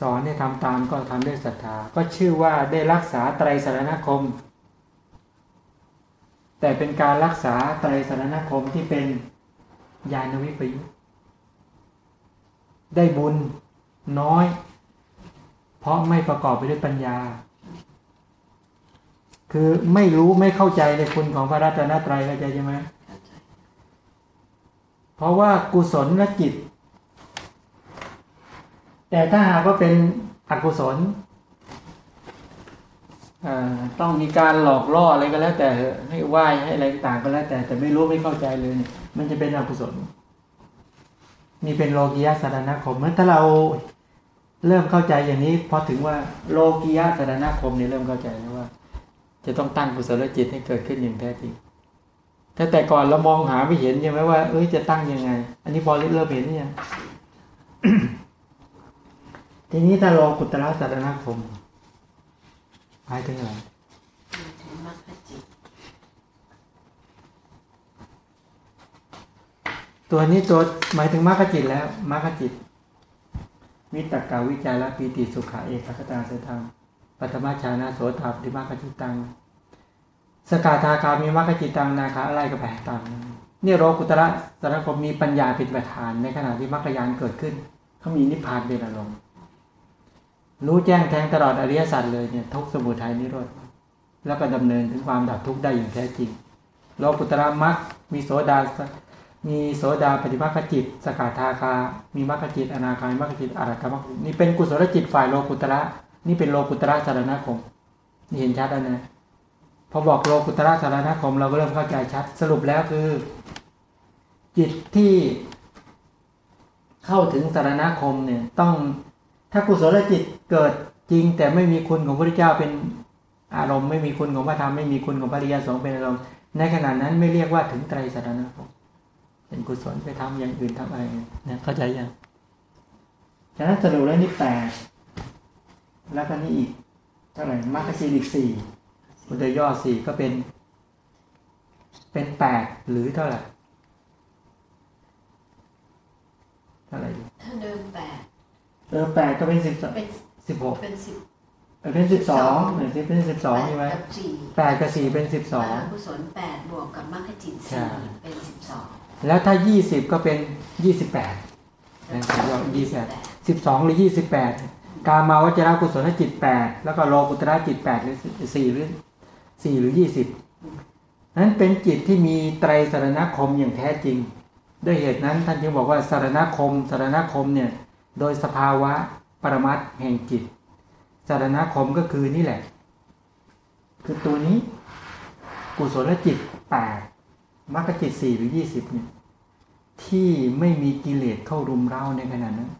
สอนให้ทำตามก็ทำด้วยศรัทธา ก็ชื่อว่าได้รักษาไตรสรณคม แต่เป็นการรักษาไตรสรณคมที่เป็นญาณวิปยุได้บุญน้อย เพราะไม่ประกอบไปด้วยปัญญา คือไม่รู้ไม่เข้าใจในคุณของพระรัตนตรัยเข้าใจใช่ไหมเพราะว่ากุศลและจิต แต่ถ้าหากว่าเป็นอกุศลอ่าต้องมีการหลอกล่ออะไรก็แล้ว แต่ให้ไหว้ให้อะไรต่างก็แล้วแต่ แต่ไม่รู้ไม่เข้าใจเลยเนี่ยมันจะเป็นอกุศลนี่เป็นโลกียะสารณคมเมื่อถ้าเราเริ่มเข้าใจอย่างนี้พอถึงว่าโลกียะสารณคมเนี่ยเริ่มเข้าใจแล้วว่า จะต้องตั้งกุศลจิตให้เกิดขึ้นอย่างแท้จริงถ้าแต่ก่อนเรามองหาไม่เห็นใช่ไหมว่าเอ้ยจะตั้งยังไง อันนี้พอเริ่มเห็นนี่ยทีนี้ถ้าโลกุตระสารณคมหมายถึงอะไรตัวนี้ตัวหมายถึงมรรคจิตแล้วมรรคจิต วิตกาวิจาระปีติสุขะเอกคตาเสตัง ปัตมาชานาโสตาปฏิมรรคจิตัง สกาทาคามีมรรคจิตังนาคาอะไรก็ไปตามนี่โลกุตระสารคมมีปัญญาเป็นประธานในขณะที่มรรคยานเกิดขึ้นเขามีนิพพานเป็นอารมณ์รู้แจ้งแทงตลอดอริยสัจเลยเนี่ยทุกขสมุทัยนิโรธแล้วก็ดำเนินถึงความดับทุกข์ได้อย่างแท้จริงโลกุตระมรรคมีโสดา มีโสดาปฏิมาคจิต สกาทาคา มีมรรคจิต อนาคามีมรรคจิตอรัตมรรคนี่เป็นกุศลจิตฝ่ายโลกุตระ นี่เป็นโลกุตระสารณคม นี่เห็นชัดแล้วนะพอบอกโลกุตระสารณคม เราก็เริ่มเข้าใจชัด สรุปแล้วคือ จิตที่เข้าถึงสารณคมเนี่ย ต้องถ้ากุศลจิตเกิดจริง แต่ไม่มีคุณของพระเจ้าเป็นอารมณ์ไม่มีคุณของพระธรรมไม่มีคุณของพระริยสงฆ์เป็นอารมณ์ในขณะนั้นไม่เรียกว่าถึงไตรสารณคมเป็นกุศลไปทำอย่างอื่นทำอะไรเนี่ยเข้าใจยังฉะนั้นสรุปแล้วนี่แปด แล้วก็นี่อีกเท่าไหร่มรรคสีอีกสี่อุดยย่อสี่ก็เป็น เป็นแปดหรือเท่าไหร่เท่าไหร่ดีถ้าเดิมแปดเออแปดก็เป็นสิบเป็นสิบหกเป็นสิบเออเป็นสิบสองเหมือนสิเป็นสิบสองใช่ไหมแปดกับสี่แปดกับสี่เป็นสิบสองมหากุศลแปดบวกกับมรรคจิตใช่สี่เป็นสิบสองแล้วถ้ายี่สิบก็เป็นยี่สิบแปดนะผมว่ายี่สิบสิบสองหรือยี่สิบแปด กามาวจรากุศลจิตแปดแล้วก็โลกุตระจิตแปดหรือสี่หรือสี่หรือยี่สิบนั้นเป็นจิตที่มีไตรสารณคมอย่างแท้จริง ด้วยเหตุนั้นท่านจึงบอกว่าสารณคมสารณคมเนี่ยโดยสภาวะปรมัตแห่งจิต สารณคมก็คือนี่แหละ คือตัวนี้ กุศลจิตแปดมรรคจิตสี่หรือยี่สิบเนี่ยที่ไม่มีกิเลสเข้ารุมเร้าในขณะนั้น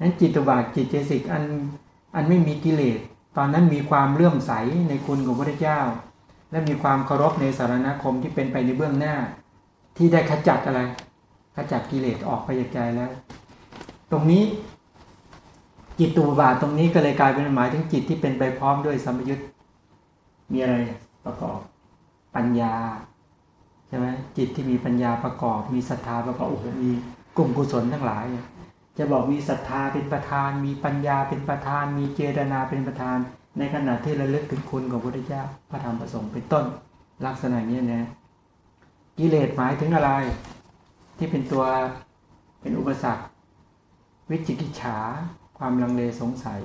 นั้นจิตบาทจิตเจสิกอันอันไม่มีกิเลส ตอนนั้นมีความเลื่อมใสในคุณของพระเจ้า และมีความเคารพในสารณคมที่เป็นไปในเบื้องหน้า ที่ได้ขจัดอะไรขจัดกิเลสออกไปจากใจแล้ว ตรงนี้จิตตุบาทตรงนี้ก็เลยกลายเป็นหมายถึงจิตที่เป็นไปพร้อมด้วยสัมยุตมีอะไรประกอบปัญญาใช่ไหมจิตที่มีปัญญาประกอบ มีศรัทธาประกอบโอ้โหมีกลุ่มกุศลทั้งหลาย จะบอกมีศรัทธาเป็นประธาน มีปัญญาเป็นประธาน มีเจตนาเป็นประธาน ในขณะที่ระลึกถึงคุณของพระพุทธเจ้าพระธรรมประสงค์เป็นต้น ลักษณะนี้นะกิเลสหมายถึงอะไร ที่เป็นตัวเป็นอุปสรรค วิจิกิจฉา ความลังเลสงสัย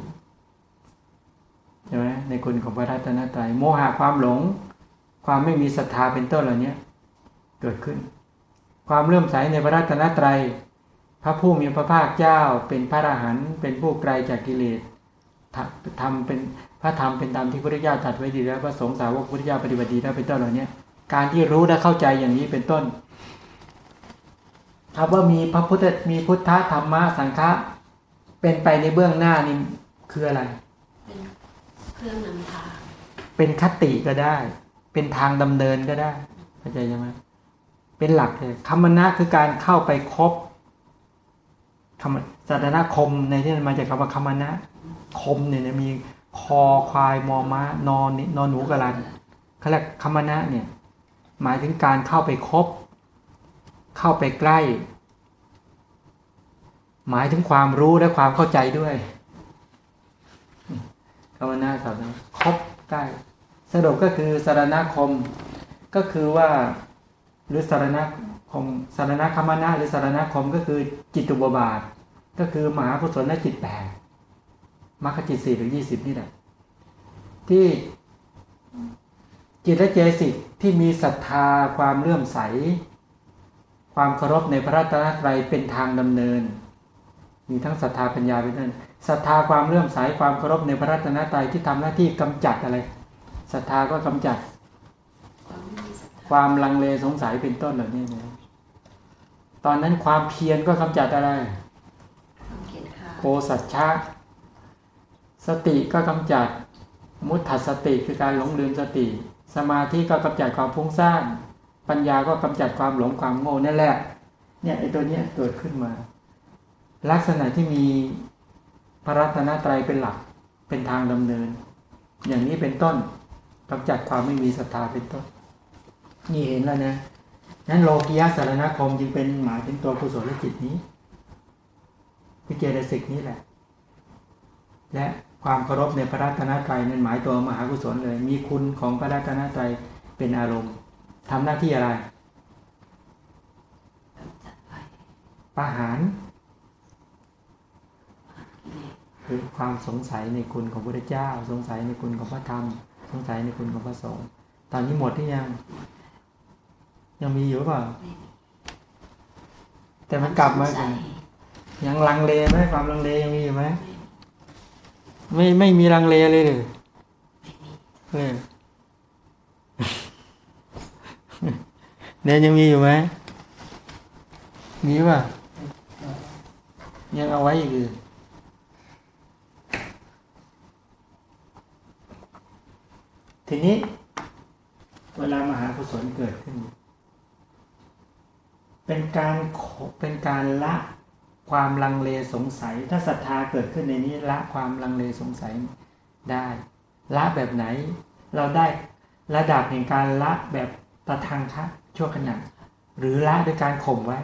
ใช่ไหมในคุณของพระรัตนตรัยโมหะความหลง ความไม่มีศรัทธาเป็นต้นเหล่านี้เกิดขึ้น ความเลื่อมใสในพระรัตนตรัย พระผู้มีพระภาคเจ้าเป็นพระอรหันต์เป็นผู้ไกลจากกิเลสทำทำเป็นพระธรรมเป็นตามที่พระพุทธเจ้าตรัสไว้ดีแล้วพระสงฆ์สาวกพระพุทธเจ้าปฏิบัติดีแล้วเป็นต้นเหล่านี้การที่รู้และเข้าใจอย่างนี้เป็นต้นคำว่ามีพระพุทธมีพุทธธรรมะสังฆะเป็นไปในเบื้องหน้านี่คืออะไร เป็นเครื่องนำทางเป็นคติก็ได้ เป็นทางดำเนินก็ได้เข้าใจใช่ไหมเป็นหลักเลยคมนะคือการเข้าไปคบ คำสัตนาคมในที่มันมาจากคำว่าคมนะคมเนี่ยมีคอควายมอม้านอนนอนหนูกระลันเขาเรียกคมนะเนี่ยหมายถึงการเข้าไปคบ เข้าไปใกล้ หมายถึงความรู้และความเข้าใจด้วยคมนะสอนคบใกล้สรุปก็คือสารณคม ก็คือว่าหรือสารณ คมสารณคมนาหรือสารณคมก็คือจิตตุบบาท ก็คือมหากุศลและจิตแปดมรรคจิตสี่ถึงยี่สิบนี่แหละที่จิตและเจสิกที่มีศรัทธาความเลื่อมใส ความเคารพในพระรัตนตรัยเป็นทางดำเนิน มีทั้งศรัทธาปัญญาเป็นนั่นศรัทธาความเลื่อมใสความเคารพในพระรัตนตรัยที่ทำหน้าที่กำจัดอะไรศรัทธาก็กำจัดความไม่มีศรัทธาความลังเลสงสัยเป็นต้นเหล่านี้นะ ตอนนั้นความเพียรก็กำจัดอะไรความเกียจค้านโกสัจฉะสติก็กำจัด มุตถัสติคือการหลงลืมสติ สมาธิก็กำจัดความฟุ้งซ่านปัญญาก็กำจัดความหลงความโง่นั่นแหละ เนี่ยไอ้ตัวเนี้ยเกิดขึ้นมา ลักษณะที่มีพระรัตนตรัยเป็นหลักเป็นทางดำเนิน อย่างนี้เป็นต้นกำจัดความไม่มีศรัทธาเป็นต้น นี่เห็นแล้วนะ นั้นโลกิยสารณคมจึงเป็นหมายถึงตัวกุศลจิตนี้พิเจตสิกนี้แหละ และความเคารพในพระรัตนตรัยนั้นหมายตัวมหากุศลเลย มีคุณของพระรัตนตรัยเป็นอารมณ์ทำหน้าที่อะไรประหารคือความสงสัยในคุณของพระเจ้า สงสัยในคุณของพระธรรม สงสัยในคุณของพระสงฆ์ตอนนี้หมดหรือยังยังมีอ ยู่หรือเปล่าไม่มีแต่มันกลับมาสงสัยยังลังเลไหมความลังเลยังมีอยู่ไหมไม่ไม่ไม่มีลังเลเลยเลยไม่มีเออเนี่ยยังมีอยู่ไหมมีป่ะยังเอาไว้อีกอื่นทีนี้ เวลามหากุศลเกิดขึ้น เป็นการเป็นการละความลังเลสงสัย ถ้าศรัทธาเกิดขึ้นในนี้ละความลังเลสงสัยได้ ละแบบไหน เราได้ระดับแห่งการละแบบตะทางคะชั่วขณะหรือละด้วยการข่มไว้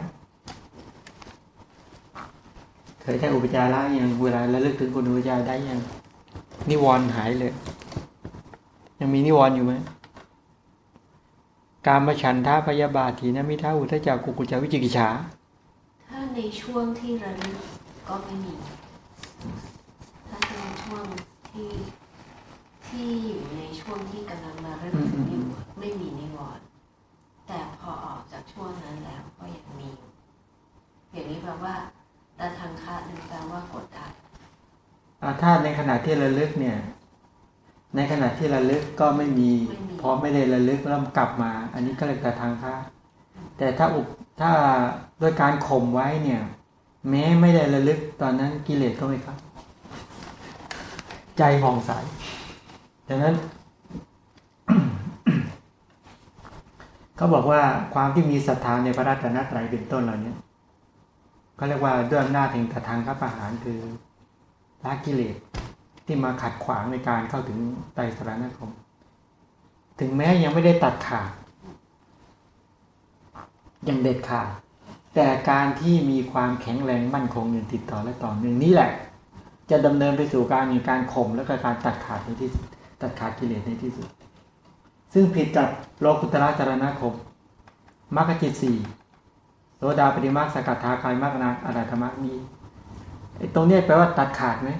เคยใช้อุปจาระยังเวลาระลึกถึงคุณอุปจาระได้ยังนิวรณ์หายเลย ยังมีนิวรณ์อยู่ไหม การมาฉันท่าพยาบาทีนะมิท่าอุทจักกุกุจจาวิจิกิจฉาถ้าในช่วงที่ระลึกก็ไม่มี ถ้าเป็นช่วงที่ที่อยู่ในช่วงที่กำลังระลึกถึงอยู่ไม่มีนิวรณ์แต่พอออกจากช่วงนั้นแล้วก็ยังมีอยู่อย่างนี้แปลว่าตาทางคะนึงแปลว่ากดทับอ่าถ้าในขณะที่ระลึกเนี่ย ในขณะที่ระลึกก็ไม่มีพอไม่ได้ระลึกแล้วกลับมา อันนี้ก็เรียกแต่ทางค่าแต่ถ้าอุปถ้าด้วยการข่มไว้เนี่ย แม้ไม่ได้ระลึกตอนนั้นกิเลสก็ไม่ครับ ใจผ่องใสดังนั้นเขาบอกว่าความที่มีศรัทธาในพระรัตนตรัยเป็นต้นเหล่านี้เขาเรียกว่าด้วยอำนาจแห่งตทางข้าประหารคือละกิเลส ที่มาขัดขวางในการเข้าถึงไตรสรณคม ถึงแม้ยังไม่ได้ตัดขาดยังเด็ดขาดแต่การที่มีความแข็งแรงมั่นคงอย่างติดต่อและต่อเนื่องนี่แหละ จะดำเนินไปสู่การมีการข่มและก็การตัดขาดในที่ตัดขาดกิเลสในที่สุด ซึ่งผิดกับโลกุตระจารณคมมรรคจิตสี่โสดาปฏิมาสกัดทาคายมรรคนาอาราธรรมมีไอ้ตรงนี้แปลว่าตัดขาดไหม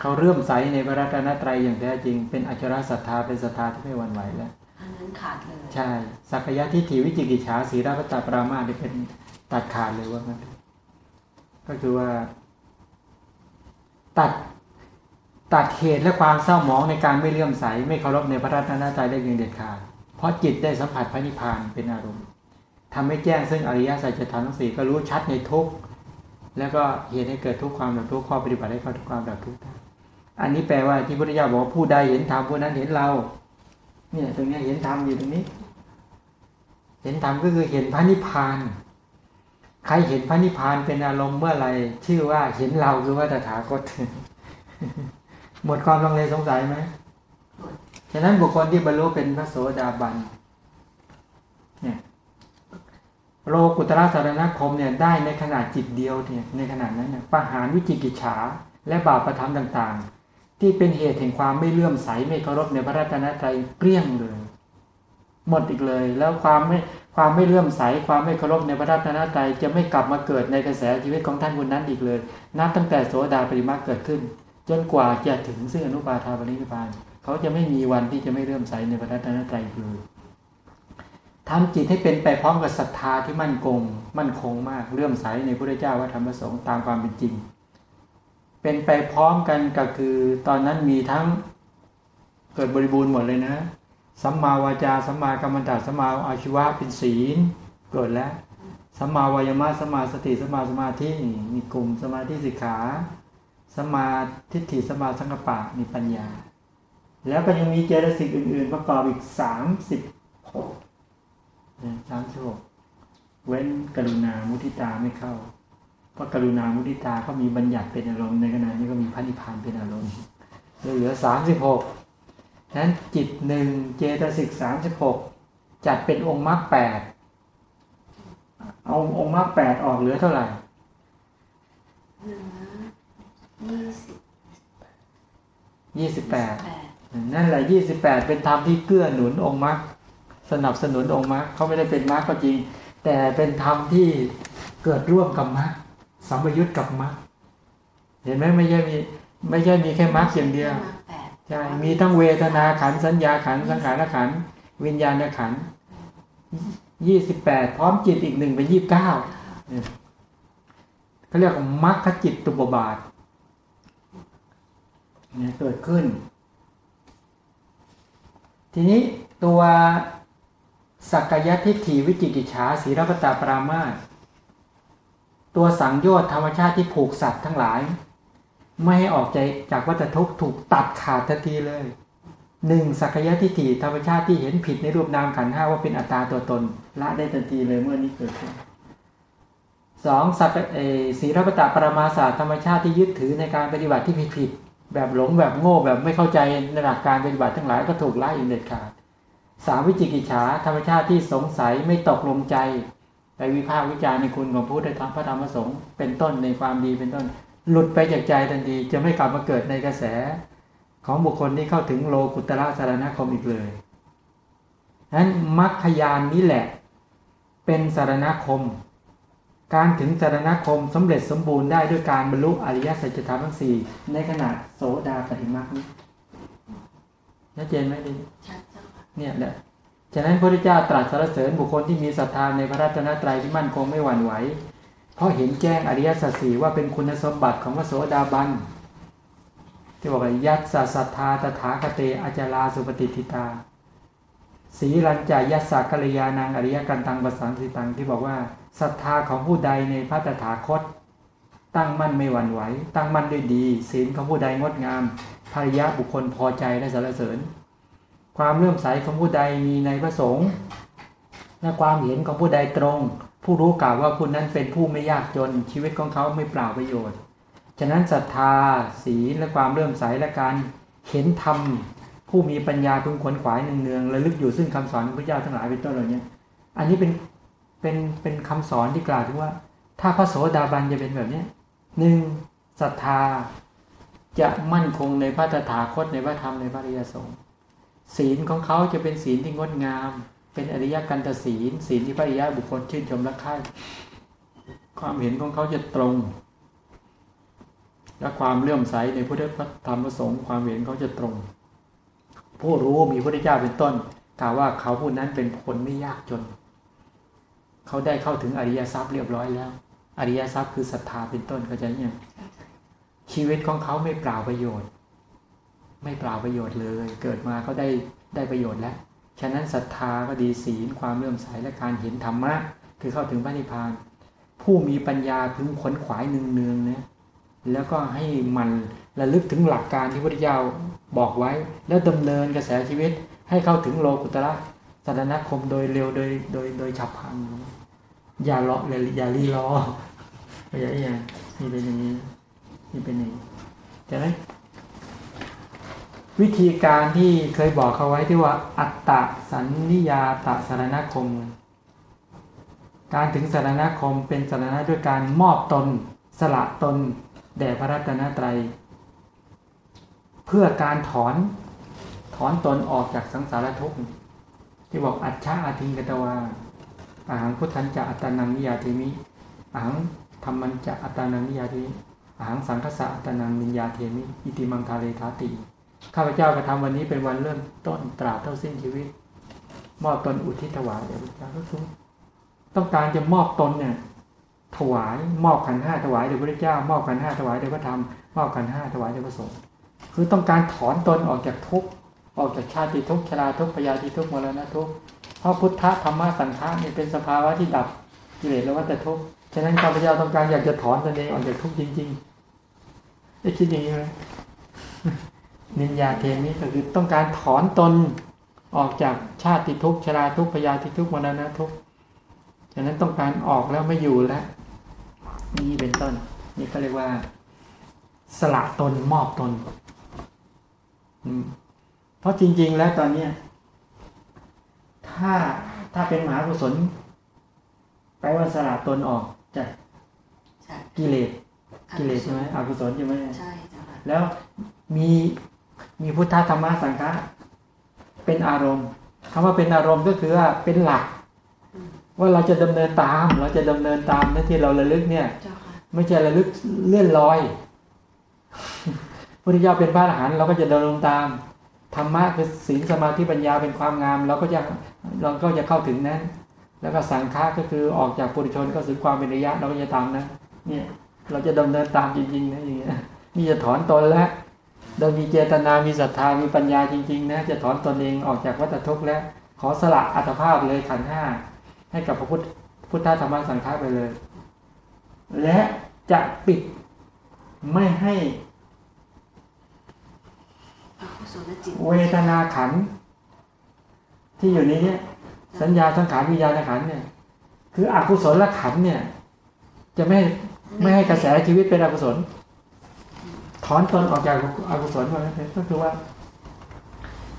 เขาเริ่มใสในพระรัตนตรัยอย่างแท้จริง เป็นอัจฉริศรัทธาเป็นศรัทธาที่ไม่หวั่นไหวแล้วอันนั้นขาดเลยใช่สักยะทิฏฐิวิจิกิจฉาสีราพตาปรามาเนี่เป็นตัดขาดเลยว่างั้นก็คือว่า ตัดตัดเหตุและความเศร้าหมองในการไม่เลื่อมใส ไม่เคารพในพระรัตนตรัยได้อย่างเด็ดขาด เพราะจิตได้สัมผัสพระนิพพานเป็นอารมณ์ทำให้แจ้งซึ่งอริยสัจธรรมทั้งสี่ก็รู้ชัดในทุกข์แล้วก็เหตุให้เกิดทุกข์ความดับทุกข์ข้อปฏิบัติให้เข้าถึงความดับทุกข์ได้ อันนี้แปลว่าที่พุทธเจ้าบอกผู้ใดเห็นธรรมผู้นั้นเห็นเรา เนี่ยตรงนี้เห็นธรรมอยู่ตรงนี้ เห็นธรรมก็คือเห็นพระนิพพานใครเห็นพระนิพพานเป็นอารมณ์เมื่อไหรชื่อว่าเห็นเราคือว่าตถาคตหมดความลังเลสงสัยไหมฉะนั้นบุคคลที่บรรลุเป็นพระโสดาบันเนี่ยโลกุตระสารณคมเนี่ยได้ในขนาดจิตเดียวเนี่ยในขนาดนั้นเนี่ยประหารวิจิกิจฉาและบาปประทำต่าง ๆ ที่เป็นเหตุแห่งความไม่เลื่อมใสไม่เคารพในพระรัตนตรัยเกลี้ยงเลย หมดอีกเลย แล้วความไม่ความไม่เลื่อมใสความไม่เคารพในพระรัตนตรัยจะไม่กลับมาเกิดในกระแสชีวิตของท่านคนนั้นอีกเลย นับตั้งแต่โสดาปริมาเกิดขึ้น จนกว่าจะถึงซึ่งอนุปาทาปรินิพานเขาจะไม่มีวันที่จะไม่เลื่อมใสในพระรัตนตรัยเลยทำจิตให้เป็นไปพร้อมกับศรัทธาที่มั่นคงมั่นคงมากเลื่อมใสในพระเจ้าว่าธรรมประสงค์ตามความเป็นจริง เป็นไปพร้อมกันก็คือ ตอนนั้นมีทั้งเกิดบริบูรณ์หมดเลยนะ สัมมาวาจา สัมมากรรมตาสัมมาอาชีวะเป็นศีลเกิดแล้ว สัมมาวายมะสัมมาสติสัมมาสมาธิมีกลุ่มสมาธิสิกขาสัมมาทิฏฐิสัมมาสังกปะมีปัญญา แล้วก็ยังมีเจตสิกอื่น ๆ ประกอบอีกสามสิบหกสามสิบหกเว้นกรุณามุทิตาไม่เข้า พราะกรุณามุทิตาเขามีบัญญัติเป็นอารมณ์ในขณะนี้ก็มีพระนิพพานเป็นอารมณ์เหลือสามสิบหกนั้นจิตหนึ่งเจตสิกสามสิบหกจัดเป็นองค์มรรคแปดเอาองค์มรรคแปดออกเหลือเท่าไหร่ยี่สิบแปดนั่นแหละยี่สิบแปดเป็นธรรมที่เกื้อหนุนองค์มรรคสนับสนุนองค์มรรคเขาไม่ได้เป็นมรรคก็จริง แต่เป็นธรรมที่เกิดร่วมกับมรรค สัมยุตกับมรรคเห็นไหมไม่ใช่มีไม่ใช่มีแค่มรรคอย่างเดียวใช่มีทั้งเวทนาขันสัญญาขันสังขารขันวิญญาณขันยี่สิบแปดพร้อมจิตอีกหนึ่งเป็นยี่สิบเก้าเขาเรียกมรรคจิตตุบบาทเนี่ยเกิดขึ้น ทีนี้ตัวสักกายทิฏฐิวิจิกิจฉาศีรพตาปรามา ตัวสังโยชน์ธรรมชาติที่ผูกสัตว์ทั้งหลาย ไม่ให้ออกใจจากวัฏทุกข์ถูกตัดขาดทันทีเลยหนึ่งสักยะทิฏฐิธรรมชาติที่เห็นผิดในรูปนามขันห้าว่าเป็นอัตตาตัวตน ละได้ทันทีเลยเมื่อนี้เกิดขึ้นสองสักเอศีรปตะปรมาศาสตร์ธรรมชาติที่ยึดถือในการปฏิบัติที่ผิดผิดแบบหลงแบบโง่แบบไม่เข้าใจในหลักการปฏิบัติทั้งหลายก็ถูกละอย่างเด็ดขาดสามวิจิกิจฉาธรรมชาติที่สงสัยไม่ตกลงใจ ไปวิพากษ์วิจารณ์ในคุณของพุทธธรรมพระธรรมประสงค์เป็นต้นในความดีเป็นต้น หลุดไปจากใจทันทีจะไม่กลับมาเกิดในกระแส ของบุคคลที่เข้าถึงโลกุตระสารณคมอีกเลยนั้นมรรคยานนี้แหละ เป็นสารณคม การถึงสารณคมสำเร็จสมบูรณ์ได้ด้วยการบรรลุอริยสัจธรรมทั้งสี่ในขณะโสดาปฏิมรรคนี้ชัดเจนไหมดิเนี่ยแหละ ฉะนั้นพระพุทธเจ้าตรัสสรรเสริญบุคคลที่มีศรัทธาในพระรัตนตรัยที่มั่นคงไม่หวั่นไหว เพราะเห็นแจ้งอริยสัจสีว่าเป็นคุณสมบัติของพระโสดาบันที่บอกว่ายัตสัสัทธาตถาคเตอจาราสุปฏิทิตา สีรัญจายัสสะกัลยาณังอริยกันตังประสังสิตังที่บอกว่าศรัทธาของผู้ใดในพระตถาคต ตั้งมั่นไม่หวั่นไหว ตั้งมั่นด้วยดี ศีลของผู้ใดงดงามภริยะบุคคลพอใจและสรรเสริญ ความเลื่อมใสของผู้ใดมีในพระสงฆ์และความเห็นของผู้ใดตรง ผู้รู้กล่าวว่าคุณนั้นเป็นผู้ไม่ยากจนชีวิตของเขาไม่เปล่าประโยชน์ ฉะนั้นศรัทธาศีลและความเลื่อมใสและการเห็นธรรมผู้มีปัญญาพึงขวนขวายเนืองๆและลึกอยู่ซึ่งคำสอนพระเจ้าทั้งหลายเป็นต้นเหล่านี้อันนี้เป็นเป็นเป็นคำสอนที่กล่าวถึงว่า ถ้าพระโสดาบันจะเป็นแบบนี้หนึ่งศรัทธาจะมั่นคงในพระตถาคตในพระธรรมในพระริยสงฆ์ ศีลของเขาจะเป็นศีลที่งดงาม เป็นอริยกันตศีล ศีลที่พระอริยบุคคลชื่นชมและค่ายความเห็นของเขาจะตรง และความเลื่อมใสในพุทธธรรมประสงค์ความเห็นเขาจะตรง ผู้รู้มีพระพุทธเจ้าเป็นต้นกล่าวว่าเขาผู้นั้นเป็นคนไม่ยากจน เขาได้เข้าถึงอริยทรัพย์เรียบร้อยแล้ว อริยทรัพย์คือศรัทธาเป็นต้นเขาจะเนี่ชีวิตของเขาไม่เปล่าประโยชน์ ไม่เปล่าประโยชน์เลย เกิดมาเขาได้ได้ประโยชน์แล้ว ฉะนั้นศรัทธาก็ดีศีลความเลื่อมใสและการเห็นธรรมะ คือเข้าถึงพระนิพพาน ผู้มีปัญญาพึงขนขวายเนืองๆนะแล้วก็ให้มันระลึกถึงหลักการที่พระพุทธเจ้าบอกไว้ แล้วดำเนินกระแสชีวิต ให้เข้าถึงโลกุตระสารณคมโดยเร็วโดยโดยโดยฉับพลันอย่ารอเลยอย่ารีรออย่าอย่างนี่เป็นอย่างนี้นี่เป็นอย่างนี้จะได้ วิธีการที่เคยบอกเขาไว้ที่ว่า อัตตะสันนิยาตะสารณคม การถึงสารณคมเป็นสารณะด้วยการมอบตน สละตน แด่พระรัตนตรัย เพื่อการถอนถอนตนออกจากสังสารทุกข์ที่บอกอัชชะอาทิงกัตวาอะหังพุทธัสสะอัตตานังนิยยาเทมิอะหังธัมมัสสะอัตตานังนิยยาเทมิอะหังสังฆัสสะอัตตานังนิยยาเทมิ อิติมังธาเรถาติ ข้าพเจ้ากระทำวันนี้เป็นวันเริ่มต้นตราบเท่าสิ้นชีวิต มอบตนอุทิศถวายแด่พระพุทธเจ้าก็คือต้องการจะมอบตนเนี่ยถวายมอบขันธ์ห้าถวายแด่พระพุทธเจ้ามอบขันธ์ห้าถวายแด่พระธรรมมอบขันธ์ห้าถวายแด่พระสงฆ์คือต้องการถอนตนออกจากทุกข์ออกจากชาติทุกข์ชราทุกข์พยาธิทุกข์มรณะทุกข์เพราะพุทธธรรมะสังฆะเนี่ยเป็นสภาวะที่ดับกิเลสและวัฏทุกข์ฉะนั้นข้าพเจ้าต้องการอยากจะถอนตนเองออกจากทุกข์จริงๆได้คิดอย่างนี้ไหม นินยาเทมิก็คือต้องการถอนตนออกจากชาติทุกข์ชราทุกข์พยาธิทุกข์มรณะทุกข์ฉะนั้นต้องการออกแล้วไม่อยู่แล้ว นี่เป็นต้น นี่ก็เรียกว่า สละตนมอบตนอืมเพราะจริง ๆ แล้วตอนเนี้ยถ้าถ้าเป็นมหากุศลแปลว่าสละตนออกจากใช่กิเลสกิเลสใช่ไหมอกุศลใช่ไหมใช่เจ้าค่ะแล้วมี มีพุทธธรรมะสังฆะเป็นอารมณ์คำว่าเป็นอารมณ์ก็คือว่าเป็นหลัก ว่าเราจะดำเนินตาม เราจะดำเนินตามหน้าที่เราระลึกเนี่ยเจ้าค่ะไม่ใช่ระลึกเลื่อนลอยพุทธเจ้าเป็นพระอรหันต์เราก็จะเดินลงตามธรรมะคือศีลสมาธิปัญญาเป็นความงามเราก็จะเราก็จะเข้าถึงนั้น แล้วก็สังฆะก็คือออกจากปุถุชนก็สู่ความเป็นระยะเราก็จะตามนะเนี่ยเราจะดำเนินตามจริงๆนะอย่างเงี้ยนี่จะถอนตนแล้ว เรามีเจตนา มีศรัทธา มีปัญญาจริงๆนะ จะถอนตนเองออกจากวัฏทุกข์แล้ว ขอสละอัตภาพเลยขันธ์ห้า ให้กับพระพุทธพุทธธรรมสังฆะไปเลย และจะปิดไม่ให้ เวทนาขันธ์ที่อยู่ในเนี้ยสัญญาสังขารวิญญาณขันธ์เนี่ย คืออกุศลขันธ์เนี่ย จะไม่ไม่ให้กระแสชีวิตเป็นอกุศล ถอนตนออกจากอกุศลว่างั้นเถอะก็คือว่า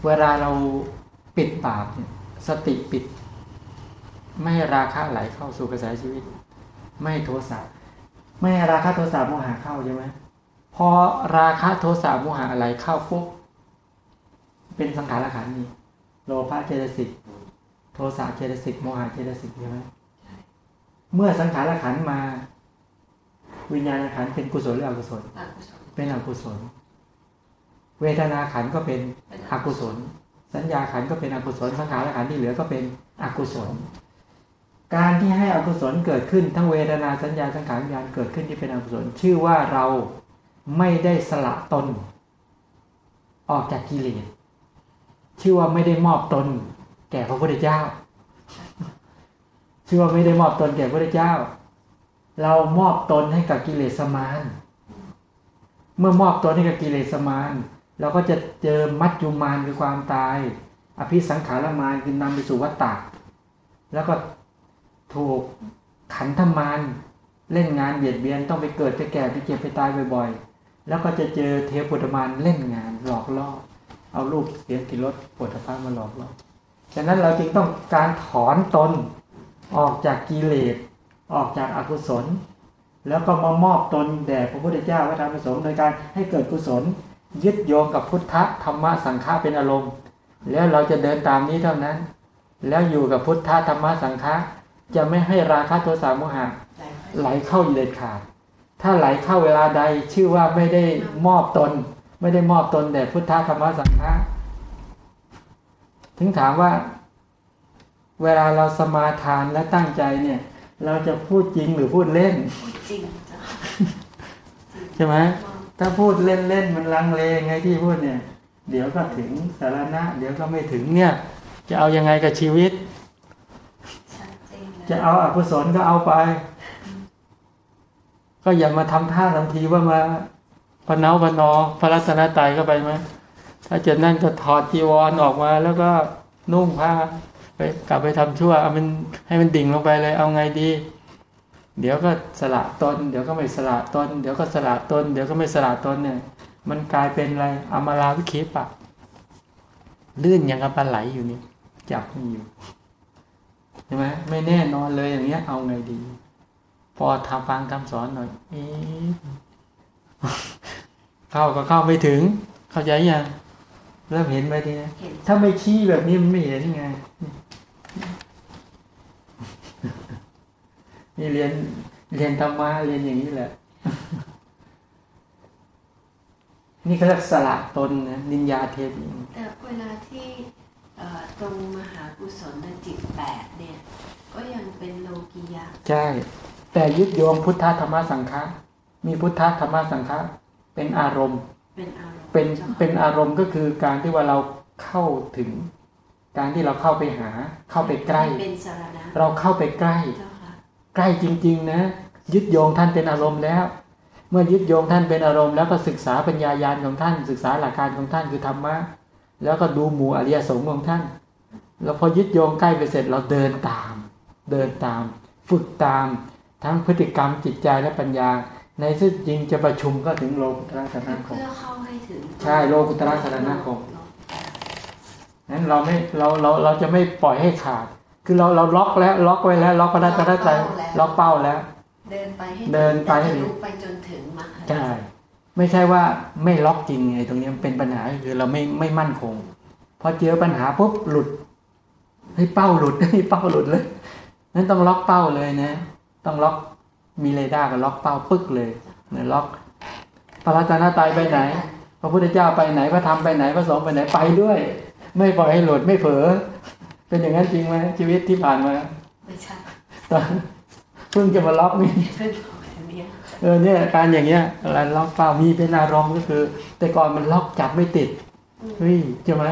เวลาเราปิดปากเนี่ยสติปิด ไม่ให้ราคะไหลเข้าสู่กระแสชีวิต ไม่ให้โทสะไม่ให้ราคะโทสะโมหะเข้าใช่ไหมพอราคะโทสะโมหะไหลเข้าปุ๊บเป็นสังขารขันนี่โลภะเจตสิกโทสะเจตสิกโมหะเจตสิกใช่ไหมเมื่อสังขารขันมา วิญญาณขันเป็นกุศลหรืออกุศลอกุศล เป็นอกุศล เวทนาขันธ์ก็เป็นเป็นอกุศล สัญญาขันธ์ก็เป็นอกุศลสังขารขันธ์ที่เหลือก็เป็นอกุศล การที่ให้อกุศลเกิดขึ้นทั้งเวทนาสัญญาสังขารวิญญาณเกิดขึ้นที่เป็นอกุศล ชื่อว่าเราไม่ได้สละตน ออกจากกิเลสชื่อว่าไม่ได้มอบตน แก่พระพุทธเจ้า ชื่อว่าไม่ได้มอบตนแก่พระพุทธเจ้า เรามอบตนให้กับกิเลสมาร เมื่อมอบตนให้กับกิเลสมารเราก็จะเจอมัจจุมารคือความตาย อภิสังขารมารคือนำไปสู่วัฏฏะแล้วก็ถูกขันธมารเล่นงานเบียดเบียนต้องไปเกิดไปแก่ไปเจ็บไปตายบ่อยๆ แล้วก็จะเจอเทพปุตมารเล่นงานหลอกล่อเอารูปเสียงกิรสปุถะพามาหลอกล่อฉะนั้นเราจึงต้องการถอนตนออกจากกิเลสออกจากอกุศล แล้วก็มามอบตนแด่พระพุทธเจ้าพระธรรมพระสงฆ์โดยการให้เกิดกุศล ยึดโยงกับพุทธธรรมะสังฆะเป็นอารมณ์ แล้วเราจะเดินตามนี้เท่านั้น แล้วอยู่กับพุทธธรรมะสังฆะจะไม่ให้ราคะโทสะโมหะไหลเข้าอยู่เด็ดขาด ถ้าไหลเข้าเวลาใดชื่อว่าไม่ได้มอบตน ไม่ได้มอบตนแด่พุทธธรรมะสังฆะถึงถามว่า เวลาเราสมาทานและตั้งใจเนี่ย เราจะพูดจริงหรือพูดเล่นพูดจริงเจ้าค่ะใช่ไหมถ้าพูดเล่นๆมันลังเลไงที่พูดเนี่ย เดี๋ยวก็ถึงสารณะ เดี๋ยวก็ไม่ถึงเนี่ย จะเอายังไงกับชีวิตชัดเจนเลยจะเอาอกุศลก็เอาไป ก็อย่ามาทำท่าทันทีว่ามาพะเนาพะนอ พระรัตนตรัยก็ไปไหมถ้าจะนั่นก็ถอดจีวรออกมา แล้วก็นุ่งผ้า ไปกลับไปทำชั่วเอามันให้มันดิ่งลงไปเลย เอาไงดี เดี๋ยวก็สละตน เดี๋ยวก็ไม่สละตน เดี๋ยวก็สละตน เดี๋ยวก็ไม่สละตนเนี่ย มันกลายเป็นอะไรอมาราวิเคปะลื่นอย่างกับปลาไหลอยู่นี่จับไม่อยู่ใช่ไหมไม่แน่นอนเลยอย่างเงี้ย เอาไงดี พอทำฟังคำสอนหน่อยเอ๊ะเข้าก็เข้าไม่ถึง เข้าใจยังเริ่มเห็นไหมทีนี้เห็นถ้าไม่ชี้แบบนี้มันไม่เห็นไง นี่เรียนเรียนธรรมะเรียนอย่างนี้แหละ นี่เขาเรียกสละตนนะนินยาเทปแต่เวลาที่เอ่อตรงมหากุศลจิตแปดเนี่ย ก็ยังเป็นโลกียะ ใช่ แต่ยึดโยงพุทธธรรมสังฆะมีพุทธธรรมสังฆะเป็นอารมณ์ เป็นอารมณ์เป็นจ้าค่ะเป็นอารมณ์ก็คือการที่ว่าเราเข้าถึง การที่เราเข้าไปหา เข้าไปใกล้เป็นสารณะเราเข้าไปใกล้เจ้าค่ะ ใกล้จริง ๆ นะ ยึดโยงท่านเป็นอารมณ์แล้ว เมื่อยึดโยงท่านเป็นอารมณ์แล้วก็ศึกษาปัญญายาณของท่าน ศึกษาหลักการของท่านคือธรรมะแล้วก็ดูหมู่อริยสงฆ์ของท่าน แล้วพอยึดโยงใกล้ไปเสร็จเราเดินตาม เดินตาม ฝึกตามทั้งพฤติกรรมจิตใจและปัญญา ในที่จริงจะประชุมก็ถึงโลกุตระสันคือนาคมเพื่อเข้าให้ถึงใช่โลกุตระสรณคมโลกุตระนั้นเราไม่เราเราเราจะไม่ปล่อยให้ขาด คือเราเราล็อกแล้วล็อกไว้แล้ว ล็อกก็ได้ก็ได้ใจล็อกเป้าแล้ว เดินไปให้เดินไปให้ทะถึงลุไปจนถึงมรรคใช่ไม่ใช่ว่าไม่ล็อกจริงไงตรงนี้มันเป็นปัญหาคือเราไม่ไม่มั่นคงพอเจอปัญหาปุ๊บหลุดให้เป้าหลุดให้เป้าหลุดเลยนั้นต้องล็อกเป้าเลยนะ ต้องล็อกมีเรดาร์ก็ล็อกเป้าปึ๊กเลยเนี่ยล็อกพระรัตนตรัยไปไหน พระพุทธเจ้าไปไหนพระธรรมไปไหนพระสงฆ์ไปไหนไปด้วย ไม่ปล่อยให้หลุดไม่เผลอ เป็นอย่างนั้นจริงไหมชีวิตที่ผ่านมา ไม่ใช่ตอนเพิ่งจะมาล็อกนี่เพื่อนของอันเนี้ยเออเนี่ยการอย่างเงี้ยอะไรล็อกเป้ามีเป็นอารมณ์ก็คือ แต่ก่อนมันล็อกจับไม่ติดเฮ้ยใช่ไหม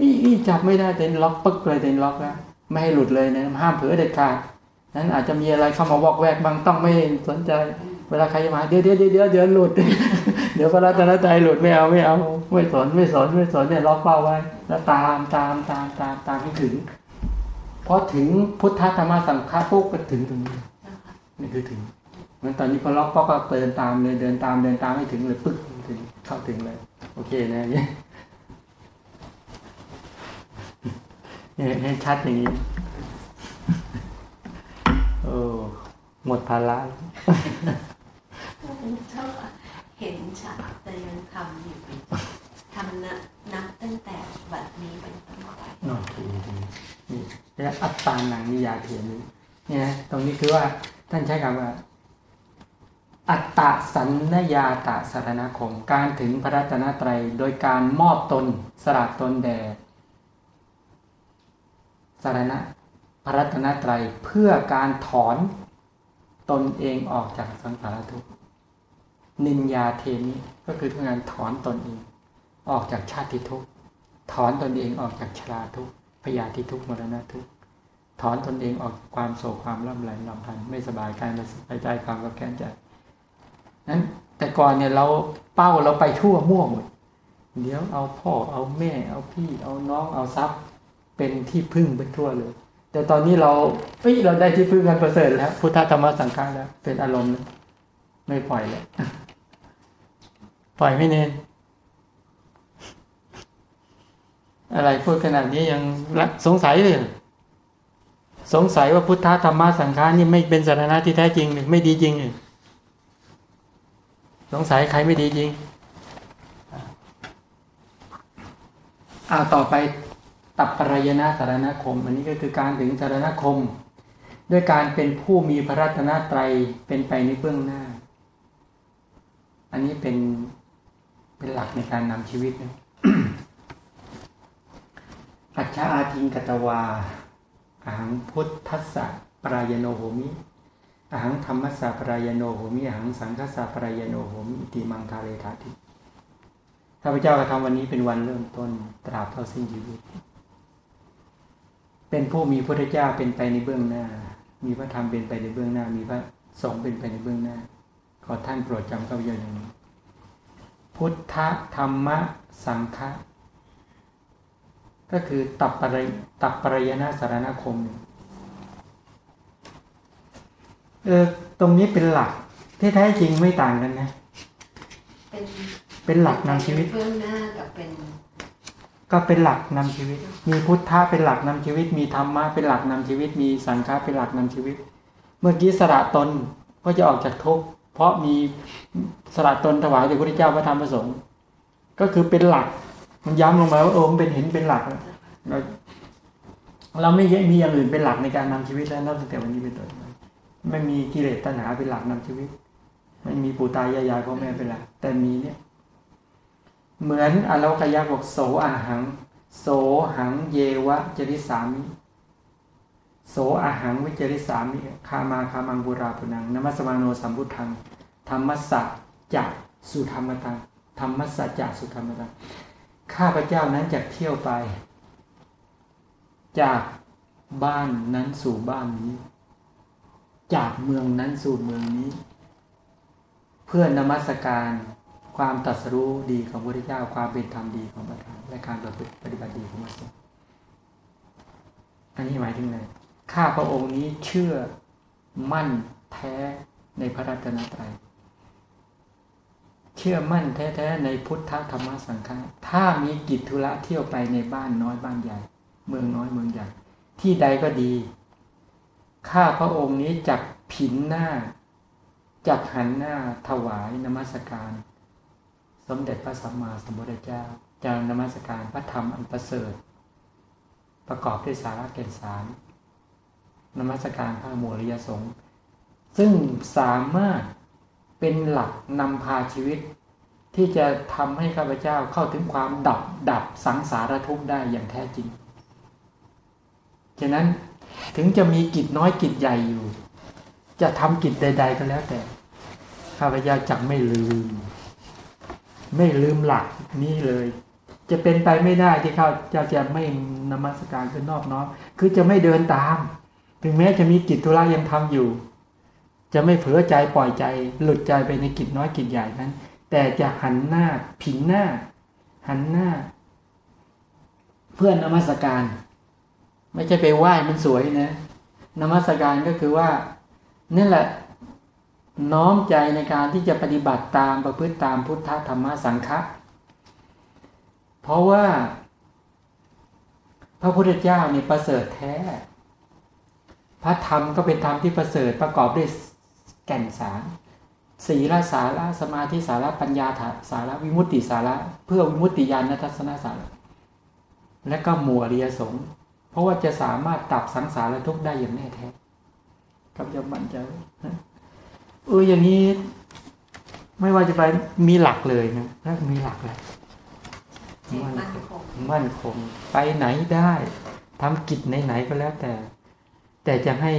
อีอีจับไม่ได้แต่ล็อกปึ๊กเลยแต่ล็อกแล้วไม่ให้หลุดเลยนะห้ามเผลอเด็ดขาดนั้นอาจจะมีอะไรเข้ามาวอกแวกบางต้องไม่สนใจ เวลาใครจะมาเดี๋ยวเดี๋ยวเดี๋ยวเดี๋ยวเดี๋ยวหลุด เดี๋ยวพระรัตนตรัยหลุดไม่เอาไม่เอาไม่สนไม่สนไม่สนเนี่ยล็อกเป้าไว้ แล้วตามตามตามตามตามให้ถึงพอถึงพุทธธรรมสังฆะปุ๊บก็ถึงตรงนี้นี่คือถึงงั้นตอนนี้พอล็อกเป๊อกก็เดินตามเลยเดินตามเดินตามให้ถึงเลยปึ๊กถึงเข้าถึงเลย โอเคนะเนี่ยเนี่ยให้ชัดอย่างนี้โอ้หมดภาระ เห็นชัดแต่ยังทำอยู่ทำนะนับตั้งแต่บัดนี้เป็นต้นไปโอเคนี่เรียกอัตตานังนิยาเทียนนี้เนี่ยนะตรงนี้คือว่าท่านใช้คำว่า อัตตะสันนยาตะสารณคมการถึงพระรัตนตรัยโดยการมอบตนสละตนแด่สารณะพระรัตนตรัยเพื่อการถอนตนเองออกจากสังสารทุกข์ นินยาเทมิก็คือการถอนตนเอง ออกจากชาติทุกข์ถอนตนเองออกจากชราทุกข์พยาธิทุกข์มรณะทุกข์ถอนตนเองออกจากความโศกความร่ำไรลำพันธ์ไม่สบายกายไม่สบายใจความกับแค้นใจนั้นแต่ก่อนเนี่ยเราเป้าเราไปทั่วมั่วหมดเดี๋ยวเอาพ่อเอาแม่ เอาพี่เอาน้องเอาทรัพย์ เป็นที่พึ่งไปทั่วเลย แต่ตอนนี้เราเอ้ยเราได้ที่พึ่งกันประเสริฐแล้วพุทธธรรมสังฆาแล้วเป็นอารมณ์แล้วไม่ปล่อยแล้ว ปล่อยไม่เน้นอะไรพูดขนาดนี้ยังสงสัยเลยสงสัยว่าพุทธธรรมะสังฆานี่ไม่เป็นสาระที่แท้จริงหรือไม่ดีจริงหรือสงสัยใครไม่ดีจริงอาต่อไปตับปรายณะสารณคม อันนี้ก็คือการถึงสารณคม ด้วยการเป็นผู้มีพระรัตนตรัยเป็นไปในเบื้องหน้า อันนี้เป็น เป็นหลักในการนำชีวิตนะอัจฉาอาทิงกตวาอาหังพุทธัสสะปรายโนโหมิอาหังธรรมัสสะปรายโนโหมิอาหังสังคัสสะปรายโนโหมิอิติมังคาเรธาติข้าพเจ้ากระทำวันนี้เป็นวันเริ่มต้นตราบเท่าสิ้นชีวิต เป็นผู้มีพระเจ้าเป็นไปในเบื้องหน้า มีพระธรรมเป็นไปในเบื้องหน้า มีพระสงฆ์เป็นไปในเบื้องหน้า ขอท่านโปรดจำข้าพเจ้าอย่างนี้ พุทธธรรมสังฆะก็คือตับปริตับปรายณะสารณคมเออตรงนี้เป็นหลักที่แท้จริงไม่ต่างกันนะ เป็นเป็นหลักนำชีวิตเบื้องหน้ากับเป็น ก็เป็นหลักนำชีวิต มีพุทธะเป็นหลักนำชีวิต มีธรรมะเป็นหลักนำชีวิต มีสังฆะเป็นหลักนำชีวิต เมื่อกี้สละตนก็จะออกจากทุกข์ เพราะมีสละตนถวายแด่พระพุทธเจ้าพระธรรมพระสงฆ์ก็คือเป็นหลัก มันย้ำลงมาว่าโอ้มันเป็นเห็นเป็นหลักเราเราไม่มีอย่างอื่นเป็นหลักในการนำชีวิตแล้วนับตั้งแต่วันนี้เป็นต้นไปไม่มีกิเลสตัณหาเป็นหลักนำชีวิต ไม่มีปู่ตายายายพ่อแม่เป็นหลัก แต่มีเนี่ย เหมือนอโลกยักษ์บอกโสอาหัง โสหังเยวะจริสามิ โสอาหังวิจริสามิคามาคามังบุราปุนังนมัสมาโนสัมพุทธังธรรมสัจจะสุธรรมตังธรรมสัจจะสุธรรมตังข้าพเจ้านั้นจะเที่ยวไป จากบ้านนั้นสู่บ้านนี้ จากเมืองนั้นสู่เมืองนี้ เพื่อนมัสการความตัดสรู้ดีของพระพุทธเจ้าความเป็นธรรมดีของพระธรรมและการปฏิบัติดีของพระสงฆ์อันนี้หมายถึงอะไร ข้าพระองค์นี้เชื่อมั่นแท้ในพระรัตนตรัย เชื่อมั่นแท้ๆในพุทธธรรมสังฆาถ้ามีกิจธุระเที่ยวไปในบ้านน้อยบ้านใหญ่ เมืองน้อยเมืองใหญ่ ที่ใดก็ดี ข้าพระองค์นี้จักผินหน้าจักหันหน้าถวายนมัสการ สมเด็จพระสัมมาสัมพุทธเจ้าจารนมัสการพระธรรมอันประเสริฐ ประกอบด้วยสาระเกณฑ์สาร นมัสการพระมูลยสงฆ์ซึ่งสามารถเป็นหลักนำพาชีวิต ที่จะทำให้ข้าพเจ้าเข้าถึงความดับดับสังสารทุกข์ได้อย่างแท้จริง ฉะนั้นถึงจะมีกิจน้อยกิจใหญ่อยู่ จะทำกิจใด ๆ ก็แล้วแต่ ข้าพเจ้าจักไม่ลืม ไม่ลืมหลักนี้เลย จะเป็นไปไม่ได้ที่เขาเจะจะไม่นมัสการคือนอบน้อมคือจะไม่เดินตาม ถึงแม้จะมีกิจธุระยังทำอยู่ จะไม่เผลอใจปล่อยใจ หลุดใจไปในกิจน้อยกิจใหญ่นั้น แต่จะหันหน้าผินหน้า หันหน้า เพื่อนนมัสการ ไม่ใช่ไปไหว้มันสวยนะนมัสการก็คือว่านี่แหละน้อมใจในการที่จะปฏิบัติตามประพฤติตามพุทธธรรมสังฆะเพราะว่า พระพุทธเจ้าเนี่ยประเสริฐแท้ ระธรรมก็เป็นธรรมที่ประเสริฐประกอบด้วยแก่นสารศีลสาระสมาธิสาระปัญญาสาระวิมุตติสาระ เพื่อวิมุตติญาณทัศนสาระ และก็หมู่อริยสงฆ์เพราะว่าจะสามารถตับสังสารทุกข์ได้อย่างแน่แท้กับยมั่นใจเอออย่างนี้ ไม่ว่าจะไปมีหลักเลยนะถ้ามีหลักเลยมั่นคงมั่นคง ไปไหนได้ทำกิจไหนๆก็แล้วแต่ แต่จะให้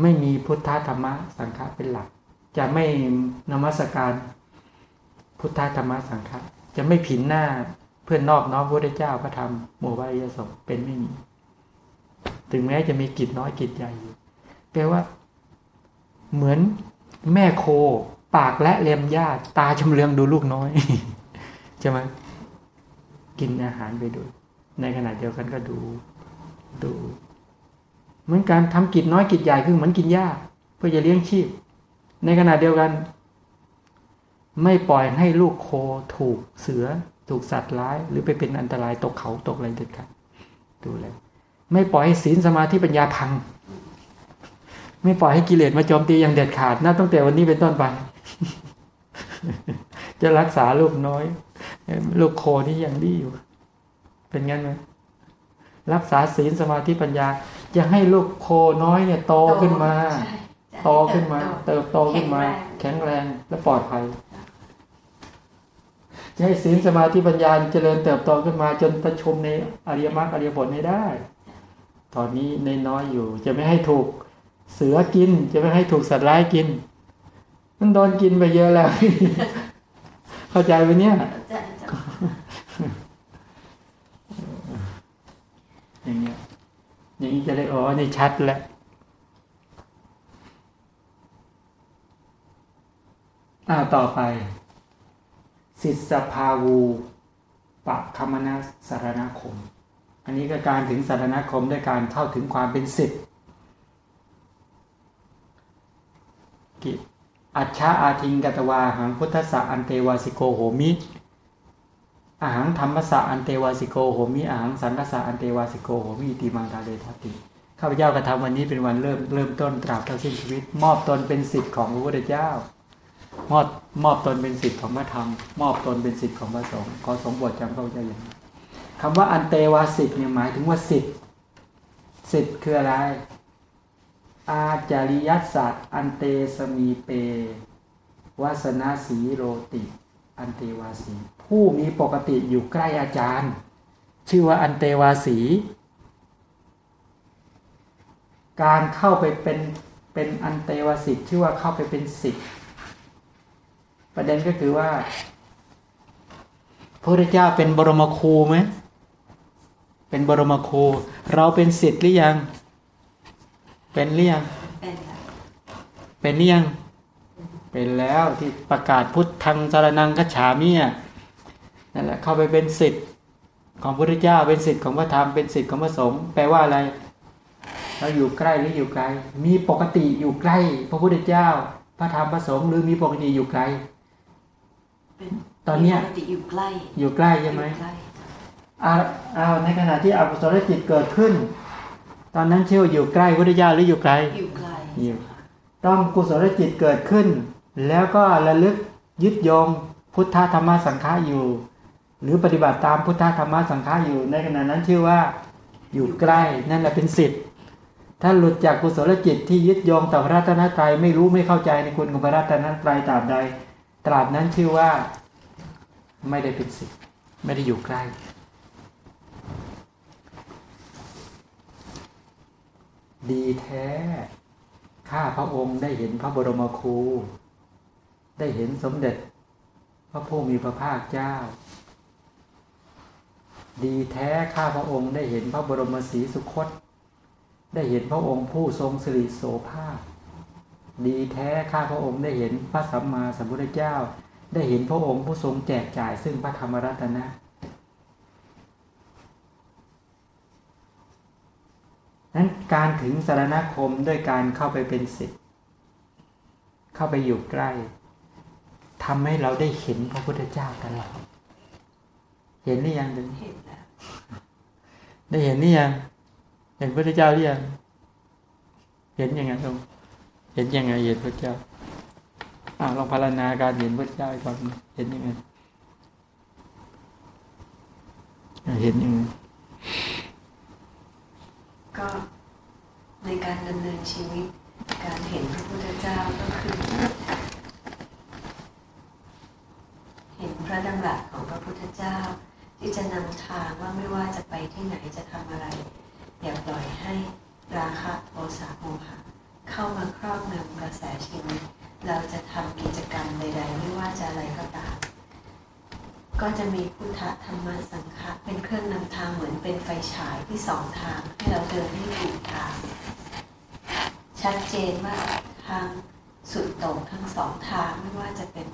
ไม่มีพุทธธรรมะสังฆะเป็นหลัก จะไม่นมัสการพุทธธรรมะสังฆะจะไม่ผินหน้าเพื่อนนอกน้อมพระเจ้าพระธรรมโมวายสงเป็นไม่มี ถึงแม้จะมีกิจน้อยกิจใหญ่อยู่แปลว่า เหมือนแม่โค ปากและเลียมญาตาชำเลืองดูลูกน้อยใช่ไหมกินอาหารไปด้วยในขณะเดียวกันก็ดูดู เหมือนการทำกิจน้อยกิจใหญ่คือเหมือนกินหญ้าเพื่อจะเลี้ยงชีพ ในขณะเดียวกัน ไม่ปล่อยให้ลูกโคถูกเสือ ถูกสัตว์ร้าย หรือไปเป็นอันตรายตกเขาตกอะไรเด็ดขาดดูแลยไม่ปล่อยให้ศีลสมาธิปัญญาพัง ไม่ปล่อยให้กิเลสมาโจมตีอย่างเด็ดขาดนับตั้งแต่วันนี้เป็นต้นไป จะรักษาลูกน้อย ลูกโคนี่ยังดีอยู่ เป็นงั้นไหม รักษาศีลสมาธิปัญญา จะให้ลูกโคน้อยเนี่ยโตขึ้นมาโตขึ้นมา เติบโตขึ้นมา แข็งแรงและปลอดภัยจะให้ศีลสมาธิปัญญาเจริญเติบโตขึ้นมา จนประชุมในอริยมรรคอริยผลไม่ได้ ตอนนี้ในน้อยอยู่ จะไม่ให้ถูกเสือกิน จะไม่ให้ถูกสัตว์ร้ายกิน มันโดนกินไปเยอะแล้ว เข้าใจไหมเนี่ย อย่างเงี้ย อย่างนี้จะได้อ๋อนี่ชัดแล้วอ่าต่อไป สิทธภาวูปะคมนาสารณคม อันนี้ก็การถึงสารณคมด้วยการเข้าถึงความเป็นสิทธิ์กิอัจฉาอาทิงกตวาหังพุทธะอันเตวาสิโกโหมิ อาหังธรรมสะอันเตวาสิโกโหมิอาหังสังฆสะอันเตวาสิโกโหมิติมังกาเลทัตติข้าพเจ้ากระทำวันนี้เป็นวันเริ่มเริ่มต้นตราบเท่าสิ้นชีวิต มอบตนเป็นสิทธิ์ของพระพุทธเจ้ามอบมอบตนเป็นสิทธิ์ของพระธรรม มอบตนเป็นสิทธิ์ของพระสงฆ์ขอสงบทจำข้าพเจ้าอย่างนี้คำว่าอันเตวาสิทธิ์เนี่ยหมายถึงว่าสิทธิ์สิทธิ์คืออะไร อาจาริยัสสัตอันเตสมีเปวาสนาสีโรติ อันเตวาสี ผู้มีปกติอยู่ใกล้อาจารย์ ชื่อว่าอันเตวาสี การเข้าไปเป็นเป็นอันเตวาสิทธิ์ชื่อว่าเข้าไปเป็นสิทธิประเด็นก็คือว่าพระพุทธเจ้าเป็นบรมครูไหมเป็นบรมครู เราเป็นสิทธิ์หรือยัง เป็นหรือยัง เป็นเป็นหรือยัง เป็นแล้วที่ประกาศพุทธังสารนังกัจฉามิอะ นั่นแหละเข้าไปเป็นสิทธิ์ของพระพุทธเจ้าเป็นสิทธิ์ของพระธรรมเป็นสิทธิ์ของพระสงฆ์แปลว่าอะไร เราอยู่ใกล้หรืออยู่ไกล มีปกติอยู่ใกล้ พระพุทธเจ้า พระธรรมพระสงฆ์หรือมีปกติอยู่ไกลเป็นตอนเนี้ยปกติอยู่ใกล้อยู่ใกล้ใช่ไหมอยู่ใกล้เอาเอาในขณะที่อกุศลจิตเกิดขึ้น ตอนนั้นเชื่อว่าอยู่ใกล้พุทธเจ้าหรืออยู่ไกลอยู่ไกลอยู่ต้องกุศลจิตเกิดขึ้น แล้วก็ระลึกยึดโยงพุทธธรรมสังฆาอยู่ หรือปฏิบัติตามพุทธธรรมสังฆาอยู่ในขณะนั้นชื่อว่าอยู่ใกล้นั่นแหละเป็นสิทธิ์ถ้าหลุดจากกุศลจิตที่ยึดโยงต่อพระรัตนตรัยไม่รู้ไม่เข้าใจในคุณของพระรัตนตรัยตราบใด ตราบนั้นชื่อว่าไม่ได้เป็นสิทธิ์ไม่ได้อยู่ใกล้ ดีแท้ข้าพระองค์ได้เห็นพระบรมครู ได้เห็นสมเด็จ พระผู้มีพระภาคเจ้า ดีแท้ข้าพระองค์ได้เห็นพระบรมศรีสุคต ได้เห็นพระองค์ผู้ทรงสิริโสภาดีแท้ข้าพระองค์ได้เห็นพระสัมมาสัมพุทธเจ้า ได้เห็นพระองค์ผู้ทรงแจกจ่ายซึ่งพระธรรมรัตนะนั้นการถึงสารณคมด้วยการเข้าไปเป็นศิษย์เข้าไปอยู่ใกล้ทำให้เราได้เห็นพระพุทธเจ้าตลอด เห็นหรือยังถึงเห็นแล้วได้เห็นหรือยังเห็นพระพุทธเจ้าหรือยังเห็นยังไงลองเห็นยังไงเห็นพระเจ้าอ่าลองพารณนาการเห็นพระเจ้าอีกครั้งเห็นยังไงอะเห็นยังไงก็ในการดำเนินชีวิต การเห็นพระพุทธเจ้าก็คือ เห็นพระดำรัสของพระพุทธเจ้า ที่จะนำทางว่าไม่ว่าจะไปที่ไหนจะทำอะไร อย่าปล่อยให้ราคะโทสะโมหะเข้ามาครอบงำกระแสชีวิต เราจะทำกิจกรรมใดๆ ไม่ว่าจะอะไรก็ตามก็จะมีพุทธธรรมสังฆะเป็นเครื่องนำทางเหมือนเป็นไฟฉายที่สองทางให้เราเดินให้ถูกทาง ชัดเจนว่าทางสุดโต่งทั้งสองทางไม่ว่าจะเป็น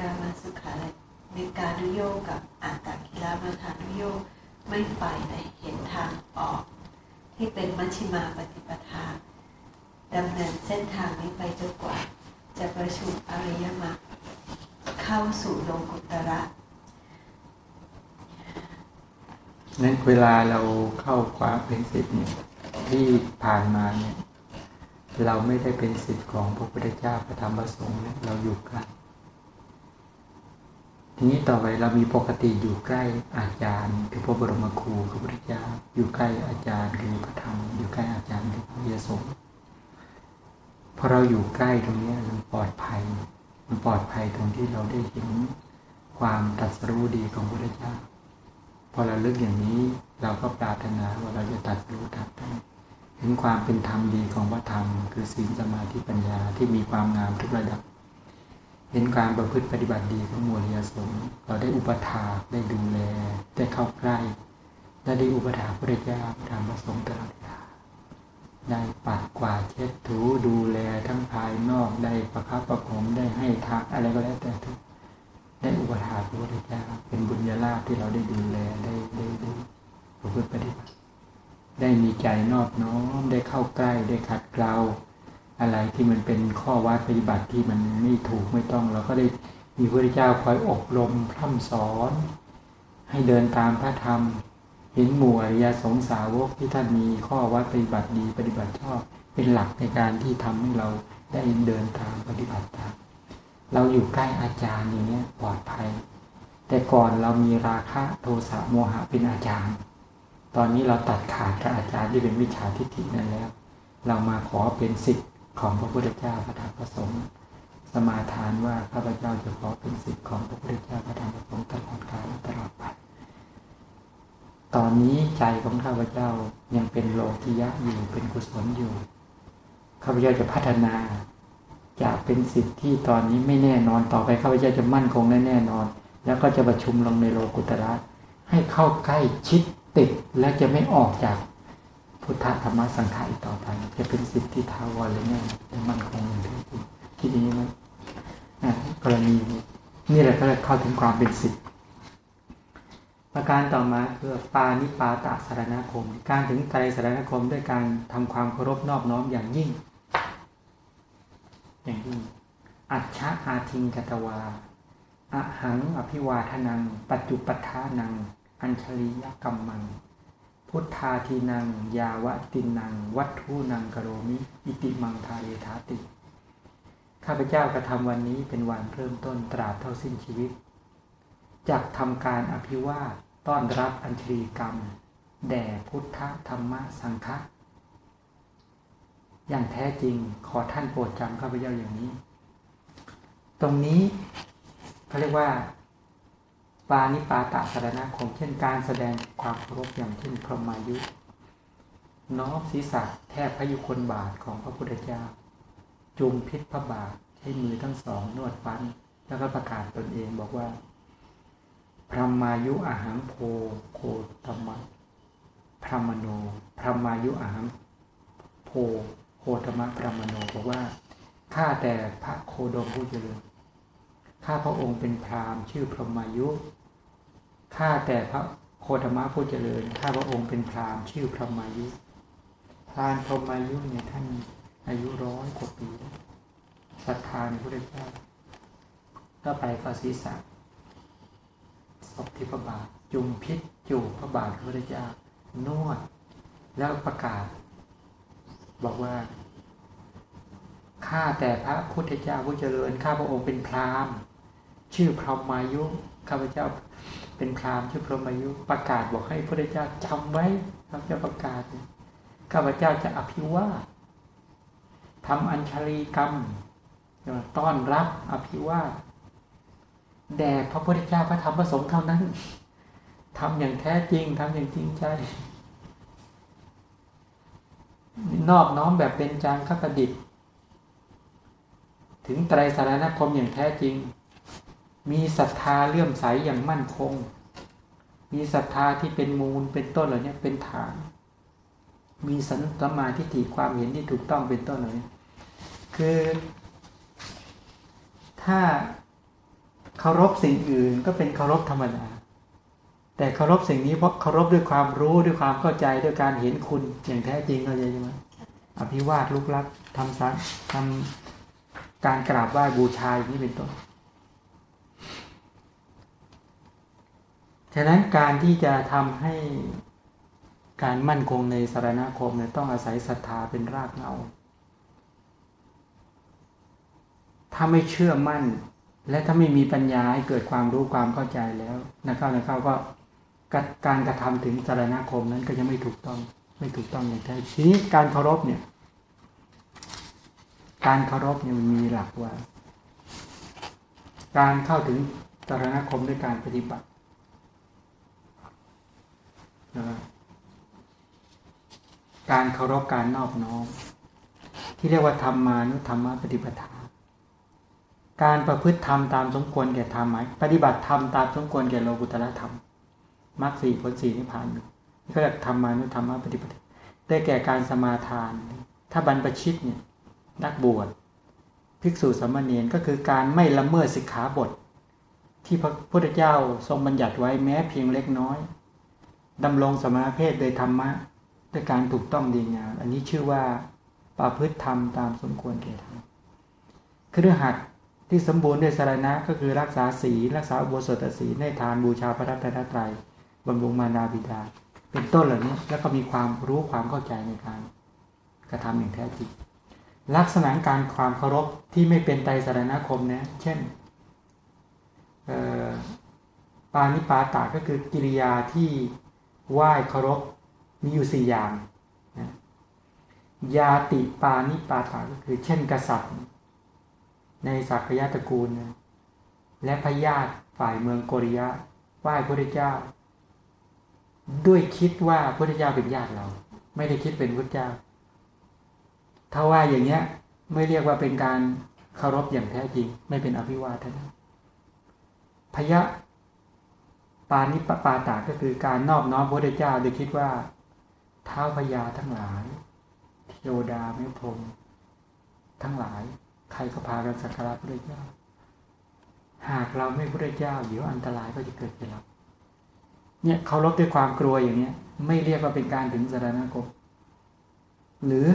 การมาสุขาและ นิการนุโยกกับอัตตกิลามาทานุโยกไม่ไปแต่เห็นทางออก ที่เป็นมัชฌิมาปฏิปทาดำเนินเส้นทางนี้ไปจนกว่า จะประชุมอริยมรรคเข้าสู่โลกุตระนั้นเวลาเราเข้าขวาเป็นสิทธิ์เนี่ยที่ผ่านมาเนี่ยเราไม่ได้เป็นสิทธิ์ของพระพุทธเจ้าพระธรรมพระสงฆ์เราอยู่กล้ ทีนี้ต่อไปเรามีปกติอยู่ใกล้อาจารย์ คือพระบรมครูคือพระพุทธเจ้าอยู่ใกล้อาจารย์คือพระธรรมอยู่ใกล้อาจารย์คือพระเยสงฆ์พอเราอยู่ใกล้ตรงนี้มันปลอดภัย มันปลอดภัยตรงที่เราได้เห็นความตรัสรู้ดีของพระเจ้าพอเราลึกอย่างนี้เราก็ปรารถนาว่าเราจะตัดรู้ตัดได้เห็นความเป็นธรรมดีของพระธรรม คือศีลสมาธิปัญญาที่มีความงามทุกระดับ เห็นการประพฤติปฏิบัติดีของมวลยสงฆ์เราได้อุปถาได้ดูแล ได้เข้าใกล้และได้อุปถาพระเจ้าธรรมประสงค์ตลอดเวลาได้ปัดกวาดเช็ดถูดูแลทั้งภายนอกได้ประคับประคองได้ให้ทักอะไรก็แล้วแต่ทุกได้อุปถาพระพุทธเจ้าเป็นบุญญาลาภที่เราได้ดูแลได้ได้ได้ประพฤติปฏิบัติได้มีใจนอบน้อมได้เข้าใกล้ได้ขัดเกลา อะไรที่มันเป็นข้อวัดปฏิบัติที่มันไม่ถูกไม่ต้องเราก็ได้มีพระเจ้าคอยอบรมพร่ำสอน ให้เดินตามพระธรรม เห็นหมู่อริยสงสาวกที่ท่านมีข้อวัดปฏิบัติดีปฏิบัติชอบเป็นหลักในการที่ทำให้เราได้เดินตามปฏิบัติตามเราอยู่ใกล้อาจารย์อย่างนี้ยปลอดภัย แต่ก่อนเรามีราคะโทสะโมหะเป็นอาจารย์ ตอนนี้เราตัดขาดกับอาจารย์ที่เป็นมิจฉาทิฏฐินั่นแล้ว เรามาขอเป็นสิทธิ์ ของพระพุทธเจ้าพระธรรมพระสงฆ์สมาทานว่าข้าพเจ้าจะขอเป็นสิทธิ์ของพระพุทธเจ้าพระธรรมพระสงฆ์ตลอดกาลตลอดไป ตอนนี้ใจของข้าพเจ้ายังเป็นโลกิยะอยู่เป็นกุศลอยู่ ข้าพเจ้าจะพัฒนาจะเป็นสิทธิ์ที่ตอนนี้ไม่แน่นอนต่อไปข้าพเจ้าจะมั่นคงแน่แน่นอน แล้วก็จะประชุมลงในโลกุตระให้เข้าใกล้ชิดติดและจะไม่ออกจาก พุทธธรรมสังขารอีกต่อไป จะเป็นสิทธิทาวรเลยเนี่ยมันคงอย่างที่คิดอย่างนี้ไหมกรณีนี่แหละก็เข้าถึงความเป็นสิทธิประการต่อมาคือปานิปาตาสารณคม การถึงใจสารณคมด้วยการทำความเคารพนอบน้อมอย่างยิ่ง อย่างยิ่ง อัจฉาอาทิงกตวาอะหังอภิวาทนัง ปัจจุปัฏฐานัง อัญชลียกรรมัง พุทธาทีนัง ยาวตินัง วัตถุนังกโรมิ อิติมังทาเยธาติ ข้าพเจ้ากระทำวันนี้เป็นวันเริ่มต้นตราบเท่าสิ้นชีวิตจากทำการอภิวาทต้อนรับอัญชลีกรรม แด่พุทธธรรมสังฆะอย่างแท้จริงขอท่านโปรดจำข้าพเจ้าอย่างนี้ ตรงนี้เขาเรียกว่า ปานิปาตะสารณคมเช่นการแสดงความเคารพอย่างเช่นพรหมายุน้อมศีรษะแทบพยุคนบาทของพระพุทธเจ้า จุมพิษพระบาทใช้มือทั้งสองนวดฟัน แล้วก็ประกาศตนเองบอกว่า พรหมายุอาหารโพโคตมะพรหมโน พรหมายุอาหารโพโคตมะพรหมโนบอกว่าข้าแต่พระโคดมผู้เจริญข้าพระองค์เป็นพราหมณ์ชื่อพรหมายุ ข้าแต่พระโคตมะผู้เจริญ ข้าพระองค์เป็นพรามชื่อพรหมายุ พรานพรหมายุเนี่ยท่านอายุร้อยกว่าปีศรัทธาในพระเจ้าก็ไปก็ศีรษะบที่พระบาท จุมพิษจูพระบาทพระเจ้านวด แล้วประกาศ บอกว่าข้าแต่พระพุทธเจ้าผู้เจริญ ข้าพระองค์เป็นพราหมณ์ ชื่อพรหมายุข้าพเจ้า เป็นพราหมณ์ชื่อพรหมายุประกาศบอกให้พระพุทธเจ้าจำไว้ข้าพเจ้าประกาศข้าพเจ้าจะอภิวาทำอัญชลีกรรมต้อนรับอภิวาแด่พระพุทธเจ้าพระธรรมพระสงฆ์เท่านั้นทำอย่างแท้จริงทำอย่างจริงใจนอบน้อมแบบเป็นจางขประดิษฐ์ถึงไตรสารณคมอย่างแท้จริง มีศรัทธาเลื่อมใสอย่างมั่นคง มีศรัทธาที่เป็นมูลเป็นต้นเหล่านี้เป็นฐาน มีสันตมาทิฏฐิความเห็นที่ถูกต้องเป็นต้นเหล่านี้คือ ถ้าเคารพสิ่งอื่นก็เป็นเคารพธรรมดาแต่เคารพสิ่งนี้เพราะเคารพด้วยความรู้ด้วยความเข้าใจด้วยการเห็นคุณอย่างแท้จริงเข้าใจใช่ไหมอภิวาทลุกลักทำสักทำการกราบไหว้บูชาอย่างนี้เป็นต้น ฉะนั้นการที่จะทำให้การมั่นคงในสารณคมเนี่ยต้องอาศัยศรัทธาเป็นรากเหง้าถ้าไม่เชื่อมั่น และถ้าไม่มีปัญญาให้เกิดความรู้ความเข้าใจแล้วนะครับนะครับก็การกระทำถึงสารณคมนั้นก็ยังไม่ถูกต้องไม่ถูกต้องอย่างแท้ทีนี้การเคารพเนี่ย การเคารพเนี่ยมันมีหลักว่า การเข้าถึงสารณคมด้วยการปฏิบัติ นะการเคารพการนอบน้อม ที่เรียกว่าธรรมานุธรรมปฏิปทา การประพฤติธรรมตามสมควรแก่ธรรมไหมปฏิบัติธรรมตามสมควรแก่โลกุตละธรรมมรรคสี่ผลสี่นิพพานก็เรียกธรรมานุธรรมปฏิบัติได้แก่การสมาทาน ถ้าบรรพชิตเนี่ยนักบวชภิกษุสมณีนก็คือการไม่ละเมิดสิกขาบท ที่พระพุทธเจ้าทรงบัญญัติไว้แม้เพียงเล็กน้อย ดำรงสมาเพศโดยธรรมะด้วยการถูกต้องดีงามอันนี้ชื่อว่าประพฤติธรรมตามสมควรแก่ธรรมคือหัดที่สมบูรณ์ด้วยสารณะก็คือรักษาศีลรักษาอุโบสถศีลในทานบูชาพระรัตนตรัยบำรุงมารดาบิดา เป็นต้นเหล่านี้แล้วก็มีความรู้ความเข้าใจในการกระทำอย่างแท้จริงลักษณะการความเคารพที่ไม่เป็นไตรสารณคมนะเช่นปานิปาตาก็คือกิริยาที่ ไหว้เคารพมีอยู่สี่อย่างนะยาติปานิปาตาก็คือ เช่นกษัตริย์ ในสักยะตระกูล และพญาติฝ่ายเมืองโกริยะไหว้พระเจ้า ด้วยคิดว่าพระเจ้าเป็นญาติเรา ไม่ได้คิดเป็นพระเจ้า ถ้าว่าอย่างเนี้ยไม่เรียกว่าเป็นการเคารพอย่างแท้จริง ไม่เป็นอภิวาทนะพยะ ปานิปปาตาก็คือการนอบน้อมพระเจ้าโดยคิดว่าเท้าพญาทั้งหลายเทวดาไม่พรมทั้งหลาย ใครก็พากันสักการะพระเจ้า หากเราไม่พระเจ้าเดี๋ยวอันตรายก็จะเกิดกับเราเนี่ยเคารพด้วยความกลัวอย่างเนี้ย ไม่เรียกว่าเป็นการถึงสารณคมหรือ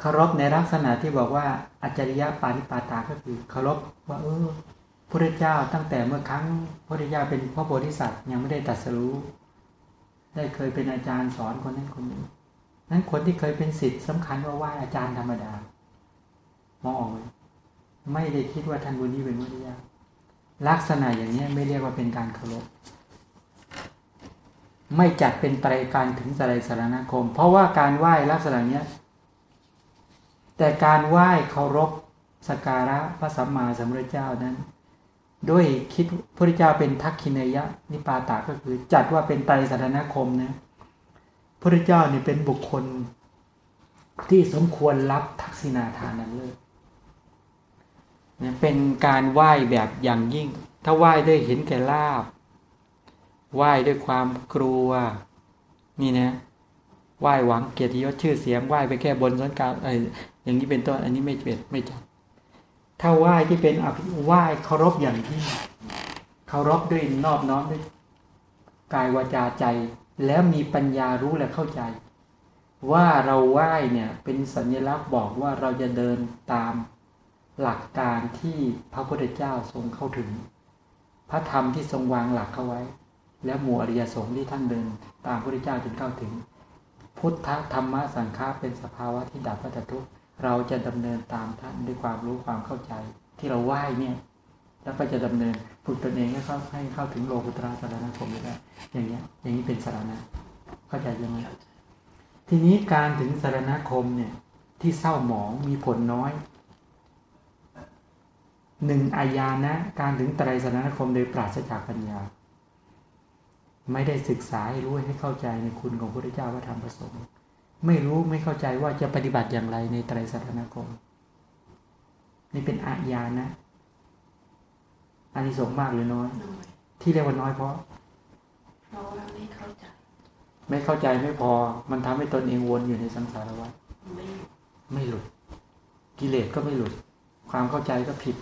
เคารพในลักษณะที่บอกว่า อัจฉริยะปานิปาตาก็คือเคารพว่าเออ พระเจ้าตั้งแต่เมื่อครั้งพระเจ้าเป็นพระโพธิสัตว์ยังไม่ได้ตรัสรู้ ได้เคยเป็นอาจารย์สอนคนนั้นคนนี้นั้นคนที่เคยเป็นสิทธิ์สำคัญว่าไหว้อาจารย์ธรรมดามองออกไหมไม่ได้คิดว่าท่านบุญนี้เป็นพระเจ้าลักษณะอย่างนี้ไม่เรียกว่าเป็นการเคารพไม่จัดเป็นไตรการถึงสลายสารณคม เพราะว่าการไหว้ลักษณะเนี้ยแต่การไหว้เคารพสการะพระสัมมาสัมพุทธเจ้านั้น ด้วยคิดพระเจ้าเป็นทักขินยะนิปาตาก็คือ จัดว่าเป็นไตรสารณคมนะพระเจ้าเนี่ยเป็นบุคคล ที่สมควรรับทักษิณาทานนั้นเลยเนี่ยเป็นการไหว้แบบอย่างยิ่ง ถ้าไหว้ด้วยเห็นแก่ลาบไหว้ด้วยความกลัว นี่นะไหว้หวังเกียรติยศชื่อเสียงไหว้ไปแค่บนส้นกลางไออย่างนี้เป็นต้นอันนี้ไม่เป็นไม่จัด ถ้าไหว้ที่เป็นไหว้เคารพอย่างที่เคารพด้วยนอบน้อมด้วยกายวาจาใจ แล้วมีปัญญารู้และเข้าใจ ว่าเราไหว้เนี่ยเป็นสัญลักษณ์บอกว่าเราจะเดินตามหลักการที่พระพุทธเจ้าทรงเข้าถึง พระธรรมที่ทรงวางหลักเข้าไว้ และหมู่อริยสงฆ์ที่ท่านเดิน ตามพระพุทธเจ้าจนเข้าถึง พุทธธรรมสังฆาเป็นสภาวะที่ดับวัฏทุกข์ เราจะดำเนินตามท่านด้วยความรู้ความเข้าใจ ที่เราไหว้เนี่ยแล้วก็จะดำเนินฝึกตนเองให้เข้าให้เข้าถึงโลกุตระสารณคมได้อย่างเงี้ย อย่างนี้เป็นสารณะ เข้าใจยังไงทีนี้การถึงสารณคมเนี่ย ที่เศร้าหมองมีผลน้อยหนึ่งอายานะ การถึงไตรสารณคมโดยปราศจากปัญญา ไม่ได้ศึกษาให้รู้ให้เข้าใจในคุณของพระพุทธเจ้าว่าทำประสงค์ ไม่รู้ไม่เข้าใจว่าจะปฏิบัติอย่างไรในไตรสารณคมนี่เป็นอาญานะอันนี้สงมากหรือน้อย ที่เรียกว่าน้อยเพราะเพราะว่าไม่เข้าใจ ไม่เข้าใจไม่พอ มันทำให้ตนเองวนอยู่ในสังสารวัฏไม่ไม่หลุด กิเลสก็ไม่หลุด ความเข้าใจก็ผิด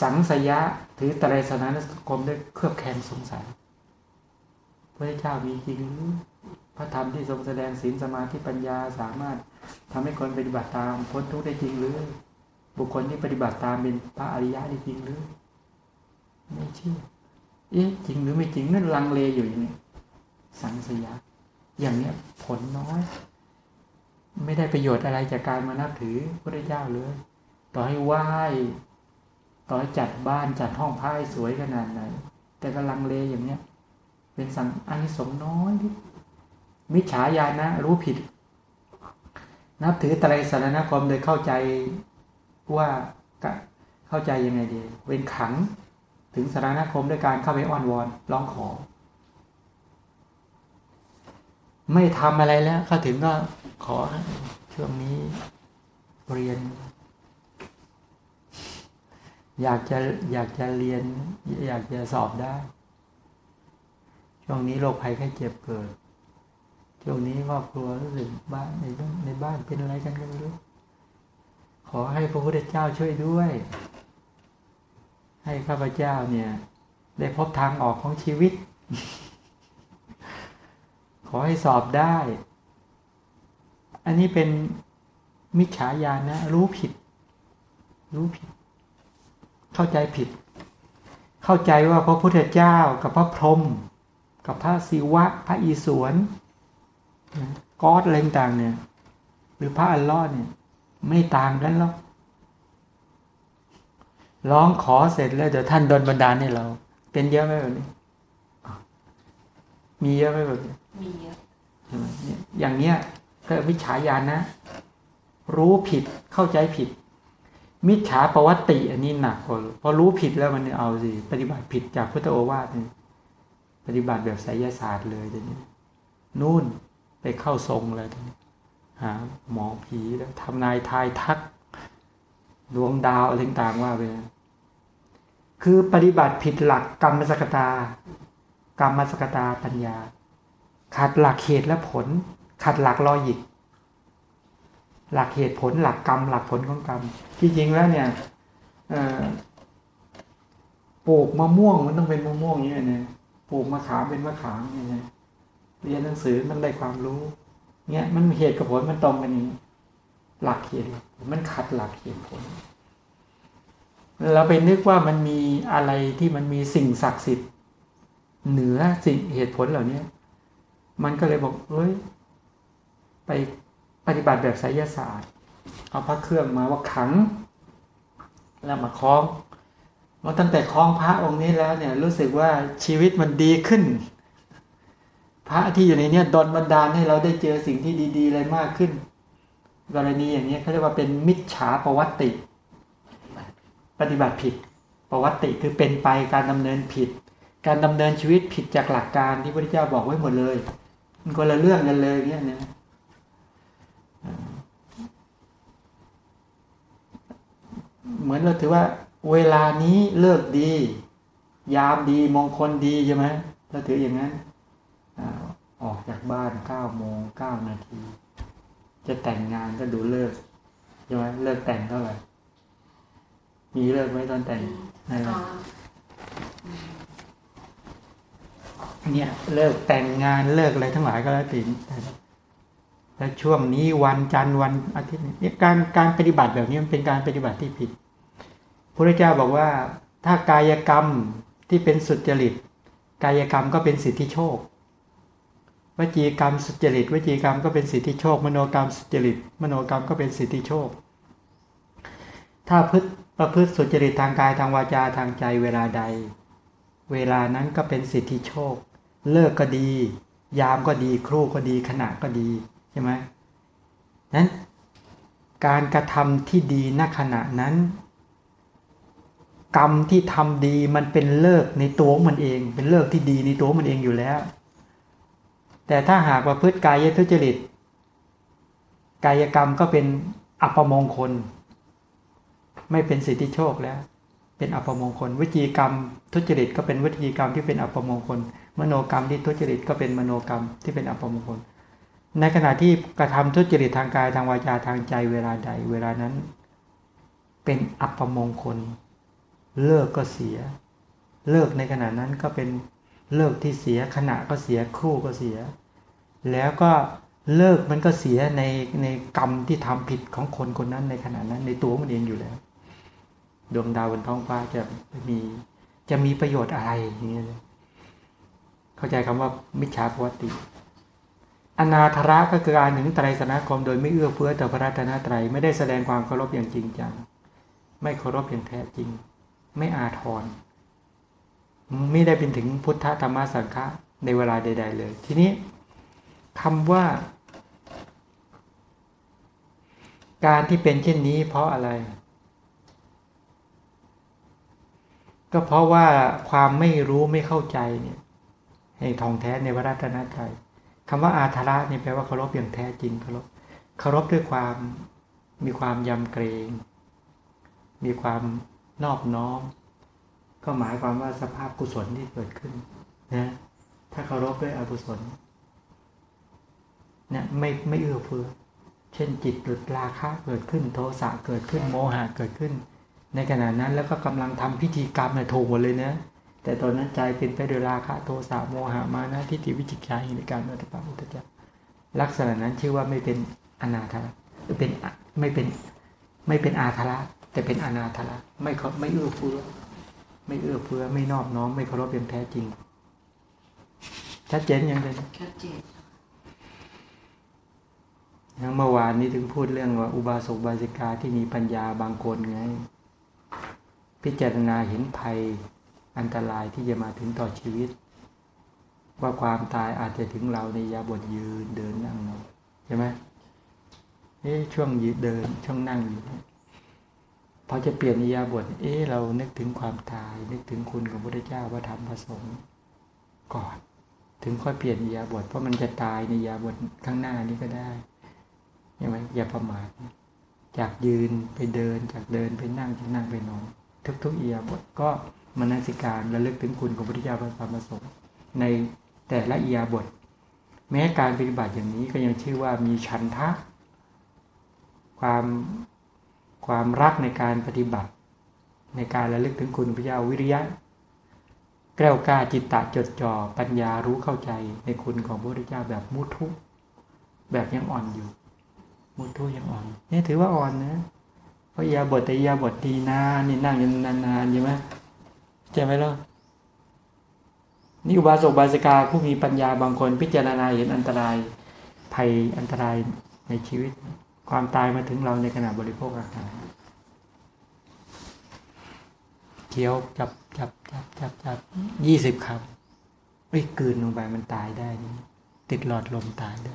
สังสยะถือไตรสารณคมด้วยเครือบแคลงสงสัยพระเจ้ามีจริงหรือ พระธรรมที่ทรงแสดงศีลสมาธิปัญญาสามารถทำให้คนปฏิบัติตามพ้นทุกข์ได้จริงหรือ บุคคลที่ปฏิบัติตามเป็นพระอริยะได้จริงหรือ ไม่เชื่อเอ๊ะจริงหรือไม่จริงนั่นลังเลอยู่อย่างนี้ สังสยะอย่างเนี้ยผลน้อย ไม่ได้ประโยชน์อะไรจากการมานับถือพระเจ้าเลย ต่อให้ไหว้ต่อให้จัดบ้านจัดห้องพายสวยขนาดไหน แต่ก็ลังเลอย่างเนี้ย เป็นสังอันนี้สงน้อยที่ มิจฉาญาณนะรู้ผิด นับถือไตรสารณคมโดยเข้าใจว่าเข้าใจยังไงดีเป็นขังถึงสารณคมด้วยการเข้าไปอ้อนวอนร้องขอ ไม่ทำอะไรแล้ว เข้าถึงก็ขอช่วงนี้เรียน อยากจะอยากจะเรียน อยากจะสอบได้ ช่วงนี้โรคภัยแค่เจ็บเกิด ช่วงนี้ครอบครัวรู้สึกบ้านในในบ้านเป็นอะไรกันกันรู้ ขอให้พระพุทธเจ้าช่วยด้วย ให้ข้าพเจ้าเนี่ย ได้พบทางออกของชีวิต ขอให้สอบได้ อันนี้เป็นมิจฉาญาณนะ รู้ผิด รู้ผิด เข้าใจผิด เข้าใจว่าพระพุทธเจ้ากับพระพรหมกับพระศิวะ พระอิศวร กอดอะไรต่างเนี่ย หรือพระอัลลอฮ์เนี่ย ไม่ต่างกันหรอกร้องขอเสร็จแล้วเดี๋ยวท่านดนบันดาลให้เรา เป็นเยอะไหมแบบนี้ มีเยอะไหมแบบนี้มีเยอะใช่ไหมเนี่ยอย่างเนี้ยก็มิจฉาญาณนะ รู้ผิดเข้าใจผิด มิจฉาประวัติ อันนี้หนักกว่าพอรู้ผิดแล้วมันเอาสิปฏิบัติผิดจากพุทธโอวาทนี่ปฏิบัติแบบไสยศาสตร์เลยทีนี้นู่น ไปเข้าทรงเลยทีนี้หาหมอผีแล้วทำนายทายทักดวงดาวอะไรต่างๆว่าไปคือปฏิบัติผิดหลักกรรมสกตากรรมสกตาปัญญา ขาดหลักเหตุและผลขัดหลักลอยิก หลักเหตุผลหลักกรรม หลักผลของกรรม ที่จริงแล้วเนี่ยปลูกมะม่วงมันต้องเป็นมะม่วงอย่างนี้นะปลูกมะขามเป็นมะขามอย่างนี้ เรียนหนังสือมันได้ความรู้เนี่ยมันเหตุกับผลมันตรงกันนี้หลักเหตุมันขัดหลักเหตุผลเราไปนึกว่ามันมีอะไรที่มันมีสิ่งศักดิ์สิทธิ์ เหนือสิ่งเหตุผลเหล่านี้มันก็เลยบอกเอ้ย ไปปฏิบัติแบบไสยศาสตร์ เอาพระเครื่องมาว่าขัง แล้วมาคล้องว่าตั้งแต่คล้องพระองค์นี้แล้วเนี่ยรู้สึกว่าชีวิตมันดีขึ้น พระที่อยู่ในนี้ดนบันดาลให้เราได้เจอสิ่งที่ดี ๆ อะไรมากขึ้น กรณีอย่างนี้เขาเรียกว่าเป็นมิจฉาประวัติ ปฏิบัติผิดประวัติคือเป็นไปการดำเนินผิด การดำเนินชีวิตผิดจากหลักการที่พระพุทธเจ้าบอกไว้หมดเลย มันก็ละเรื่องกันเลยเนี่ยนะเหมือนเราถือว่า เวลานี้เลิกดี ยามดีมงคลดีใช่ไหมเราถืออย่างนั้น ออกจากบ้านเก้าโมงเก้านาที จะแต่งงานก็ดูเลิกใช่ไหมเลิกแต่งเท่าไหร่ มีเลิกไหมตอนแต่งเนี่ยเลิกแต่งงานเลิกอะไรทั้งหลายก็แล้วแต่และช่วงนี้วันจันทร์วันอาทิตย์นี่การการปฏิบัติแบบนี้มันเป็นการปฏิบัติที่ผิดพระเจ้าบอกว่าถ้ากายกรรมที่เป็นสุจริต กายกรรมก็เป็นสิทธิโชค วจีกรรมสุจริตวจีกรรมก็เป็นสิทธิโชค มโนกรรมสุจริต มโนกรรมก็เป็นสิทธิโชค ถ้าพฤติประพฤติสุจริตทางกายทางวาจาทางใจเวลาใด เวลานั้นก็เป็นสิทธิโชค เลิกก็ดี ยามก็ดีครู่ก็ดีขณะก็ดีใช่ไหมนั้นการกระทำที่ดีณขณะนั้น กรรมที่ทำดีมันเป็นเลิกในตัวมันเอง เป็นเลิกที่ดีในตัวมันเองอยู่แล้ว แต่ถ้าหากว่าพฤติกายทุจริต กายกรรมก็เป็นอัปมงคล ไม่เป็นสิทธิโชคแล้ว เป็นอัปมงคล วิจีกรรมทุจริตก็เป็นวิจีกรรมที่เป็นอัปมงคล มโนกรรมที่ทุจริตก็เป็นมโนกรรมที่เป็นอัปมงคล ในขณะที่กระทำทุจริตทางกายทางวาจาทางใจเวลาใดเวลานั้น เป็นอัปมงคล เลิกก็เสีย เลิกในขณะนั้นก็เป็น เลิกที่เสียขณะก็เสียครู่ก็เสีย แล้วก็เลิกมันก็เสียในในกรรมที่ทำผิดของคนคนนั้นในขณะนั้นในตัวมันเองอยู่แล้ว ดวงดาวบนท้องฟ้าจะมีจะมีประโยชน์อะไรอย่างเงี้ยเข้าใจคำว่ามิจฉาปวัติ อนาธระก็คือการถึงไตรสนาคมโดยไม่เอื้อเฟื้อต่อพระรัตนตรัยไม่ได้แสดงความเคารพอย่างจริงจังไม่เคารพอย่างแท้จริง ไม่อาทร ไม่ได้เป็นถึงพุทธธรรมสังฆะในเวลาใด ๆ เลย ทีนี้คำว่า การที่เป็นเช่นนี้ เพราะอะไร ก็เพราะว่าความไม่รู้ไม่เข้าใจเนี่ยให้ทองแท้ในวรัตนตรัยคำว่าอาธาระนี่แปลว่าเคารพอย่างแท้จริงเคารพเคารพด้วยความมีความยำเกรง มีความนอบน้อม ก็หมายความว่าสภาพกุศลที่เกิดขึ้นนะถ้าเคารพด้วยอกุศลเนี่ยไม่ไม่เอื้อเฟื้อเช่นจิตหลุดราคะเกิดขึ้น โทสะเกิดขึ้นโมหะเกิดขึ้น ในขณะนั้นแล้วก็กำลังทำพิธีกรรมเนี่ยถูกหมดเลยนะแต่ตอนนั้นใจเป็นไปด้วยราคะโทสะโมหะมานะทิฏฐิวิจิกิจฉาในการอัตตาอุตจักลักษณะนั้นชื่อว่าไม่เป็นอนาถระเป็นไม่เป็นไม่เป็นอาธระแต่เป็นอนาธระไม่ไม่เอื้อเฟื้อ ไม่เอื้อเฟื้อไม่นอบน้อมไม่เคารพเป็นแท้จริง ชัดเจนยังไงชัดเจนทั้งเมื่อวานนี้ถึงพูดเรื่องว่าอุบาสกบาสิกาที่มีปัญญาบางคนไง พิจารณาเห็นภัยอันตรายที่จะมาถึงต่อชีวิต ว่าความตายอาจจะถึงเราในยาบทยืนเดินนั่งนอนใช่ไหมเอ๊ะช่วงยืนเดินช่วงนั่งอยู่ พอจะเปลี่ยนนิยาบทเอ๊ะเรานึกถึงความตาย นึกถึงคุณของพระพุทธเจ้าพระธรรมพระสงฆ์ก่อน ถึงค่อยเปลี่ยนนิยาบทเพราะมันจะตายในยาบทข้างหน้านี้ก็ได้ใช่ไหมอย่าประมาทจากยืนไปเดินจากเดินไปนั่งจากนั่งไปนอนทุกๆอียาบทก็มนสิการระลึกถึงคุณของพระพุทธเจ้าพระธรรมพระสงฆ์ในแต่ละอียาบท แม้การปฏิบัติอย่างนี้ก็ยังชื่อว่ามีชันทะความ ความรักในการปฏิบัติ ในการระลึกถึงคุณพระเจ้าวิริยะ แกล้วกล้าจิตตะจดจ่อปัญญารู้เข้าใจในคุณของพระพุทธเจ้าแบบมุทุแบบยังอ่อนอยู่มุทุยังอ่อนนี่ถือว่าอ่อนนะเพราะยาบทแต่ยาบทดีนานนี่นั่งยันนานๆใช่ไหมใช่ไหมล่ะนี่อุบาสกบาสิกาผู้มีปัญญาบางคนพิจารณาเห็นอันตรายภัยอันตรายในชีวิต ความตายมาถึงเราในขณะบริโภคอาหารเคี้ยวจับจับจับจับจับยี่สิบคำไม่กืนลงไปมันตายได้นี่ติดหลอดลมตายได้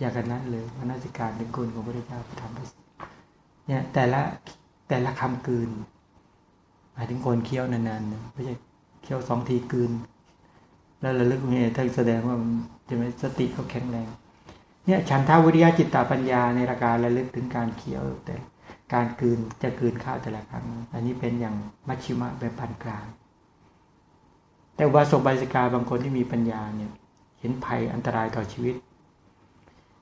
อยากกันนั้นเลยมนาสิการเป็นคุณของพระเจ้าทำไปเนี่ยแต่ละแต่ละคำกืนหมายถึงคนเคี้ยวนานๆนะไม่ใช่เคี้ยวสองทีกืน แล้วระลึกไงท่านแสดงว่าจะไม่สติเขาแข็งแรง เนี่ยฉันทาวิริยะจิตตปัญญาในราการระลึกถึงการเคี้ยวแต่การกืนจะกืนข้าวแต่ละครั้ง อันนี้เป็นอย่างมัชชิมะแบบปานกลาง แต่วาสกบาสิกาบางคนที่มีปัญญาเนี่ย เห็นภัยอันตรายต่อชีวิต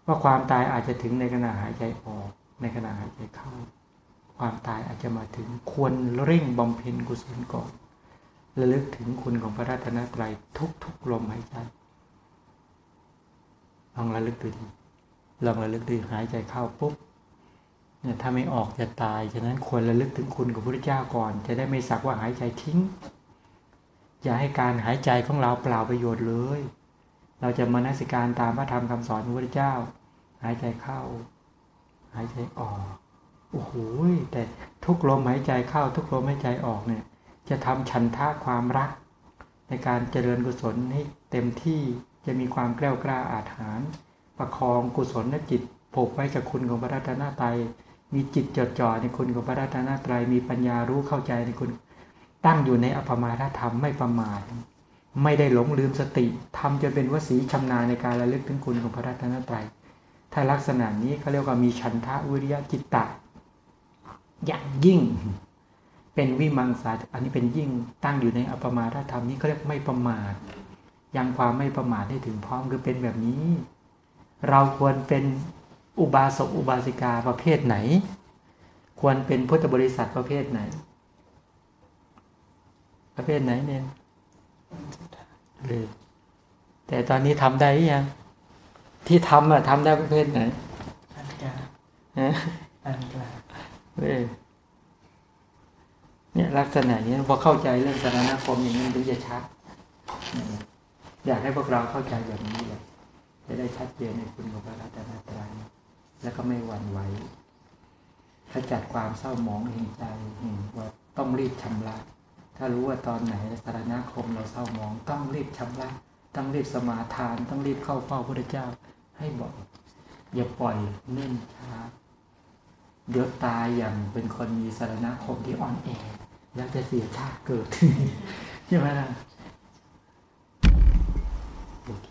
ว่าความตายอาจจะถึงในขณะหายใจออก ในขณะหายใจเข้า ความตายอาจจะมาถึงควรเร่งบำเพ็ญกุศลก่อนระลึกถึงคุณของพระรัตนตรัยทุกทุกลมหายใจ องระลึกดูดิลองระลึกดูหายใจเข้าปุ๊บเนี่ยถ้าไม่ออกจะตาย ฉะนั้นควรระลึกถึงคุณของพระเจ้าก่อน จะได้ไม่สักว่าหายใจทิ้ง อย่าให้การหายใจของเราเปล่าประโยชน์เลย เราจะมานัสิการตามพระธรรมคำสอนของพระเจ้า หายใจเข้า หายใจออก โอ้โหแต่ทุกลมหายใจเข้า ทุกลมหายใจออกเนี่ย จะทำฉันท่าความรัก ในการเจริญกุศลให้เต็มที่ จะมีความกล้ากล้าอาถรรพ์ประคองกุศลและจิตผูกไว้กับคุณของพระรัตนตรัยมีจิตจดจ่อในคุณของพระรัตนตรัยมีปัญญารู้เข้าใจในคุณ ตั้งอยู่ในอภมาทธรรมไม่ประมาทไม่ได้หลงลืมสติทำจะเป็นวสีชำนาญในการระลึกถึงคุณของพระรัตนตรัยถ้าลักษณะนี้เขาเรียกว่ามีฉันทะวิริยะจิตตะอย่างยิ่ง เป็นวิมังสาอันนี้เป็นยิ่งตั้งอยู่ในอัปมาทธรรมนี้เขาเรียกไม่ประมาท ยังความไม่ประมาทได้ถึงพร้อมคือเป็นแบบนี้ เราควรเป็นอุบาสกอุบาสิกาประเภทไหน ควรเป็นพุทธบริษัทประเภทไหน ประเภทไหนเนี่ยเลยแต่ตอนนี้ทำได้ยังที่ทำอะทำได้ประเภทไหนอันกลางอันกลางเลยเนี่ยลักษณะนี้พอเข้าใจเรื่องสารณคมอย่างนี้ถึงจะชัด อยากให้พวกเราเข้าใจแบบนี้เลยจะได้ชัดเจนในคุณของพระรัตนตรัยแล้วก็ไม่หวั่นไหวขจัดความเศร้าหมองเห็นใจว่าต้องรีบชำระ ถ้ารู้ว่าตอนไหนสารณคมเราเศร้าหมองต้องรีบชำระ ต้องรีบสมาทาน ต้องรีบเข้าเฝ้าพระเจ้า ให้บอกอย่าปล่อยเนื่นช้าเดี๋ยวตายอย่างเป็นคนมีสารณคมที่อ่อนแอแล้วจะเสียชาติเกิดใช่ไหมล่ะ โอเค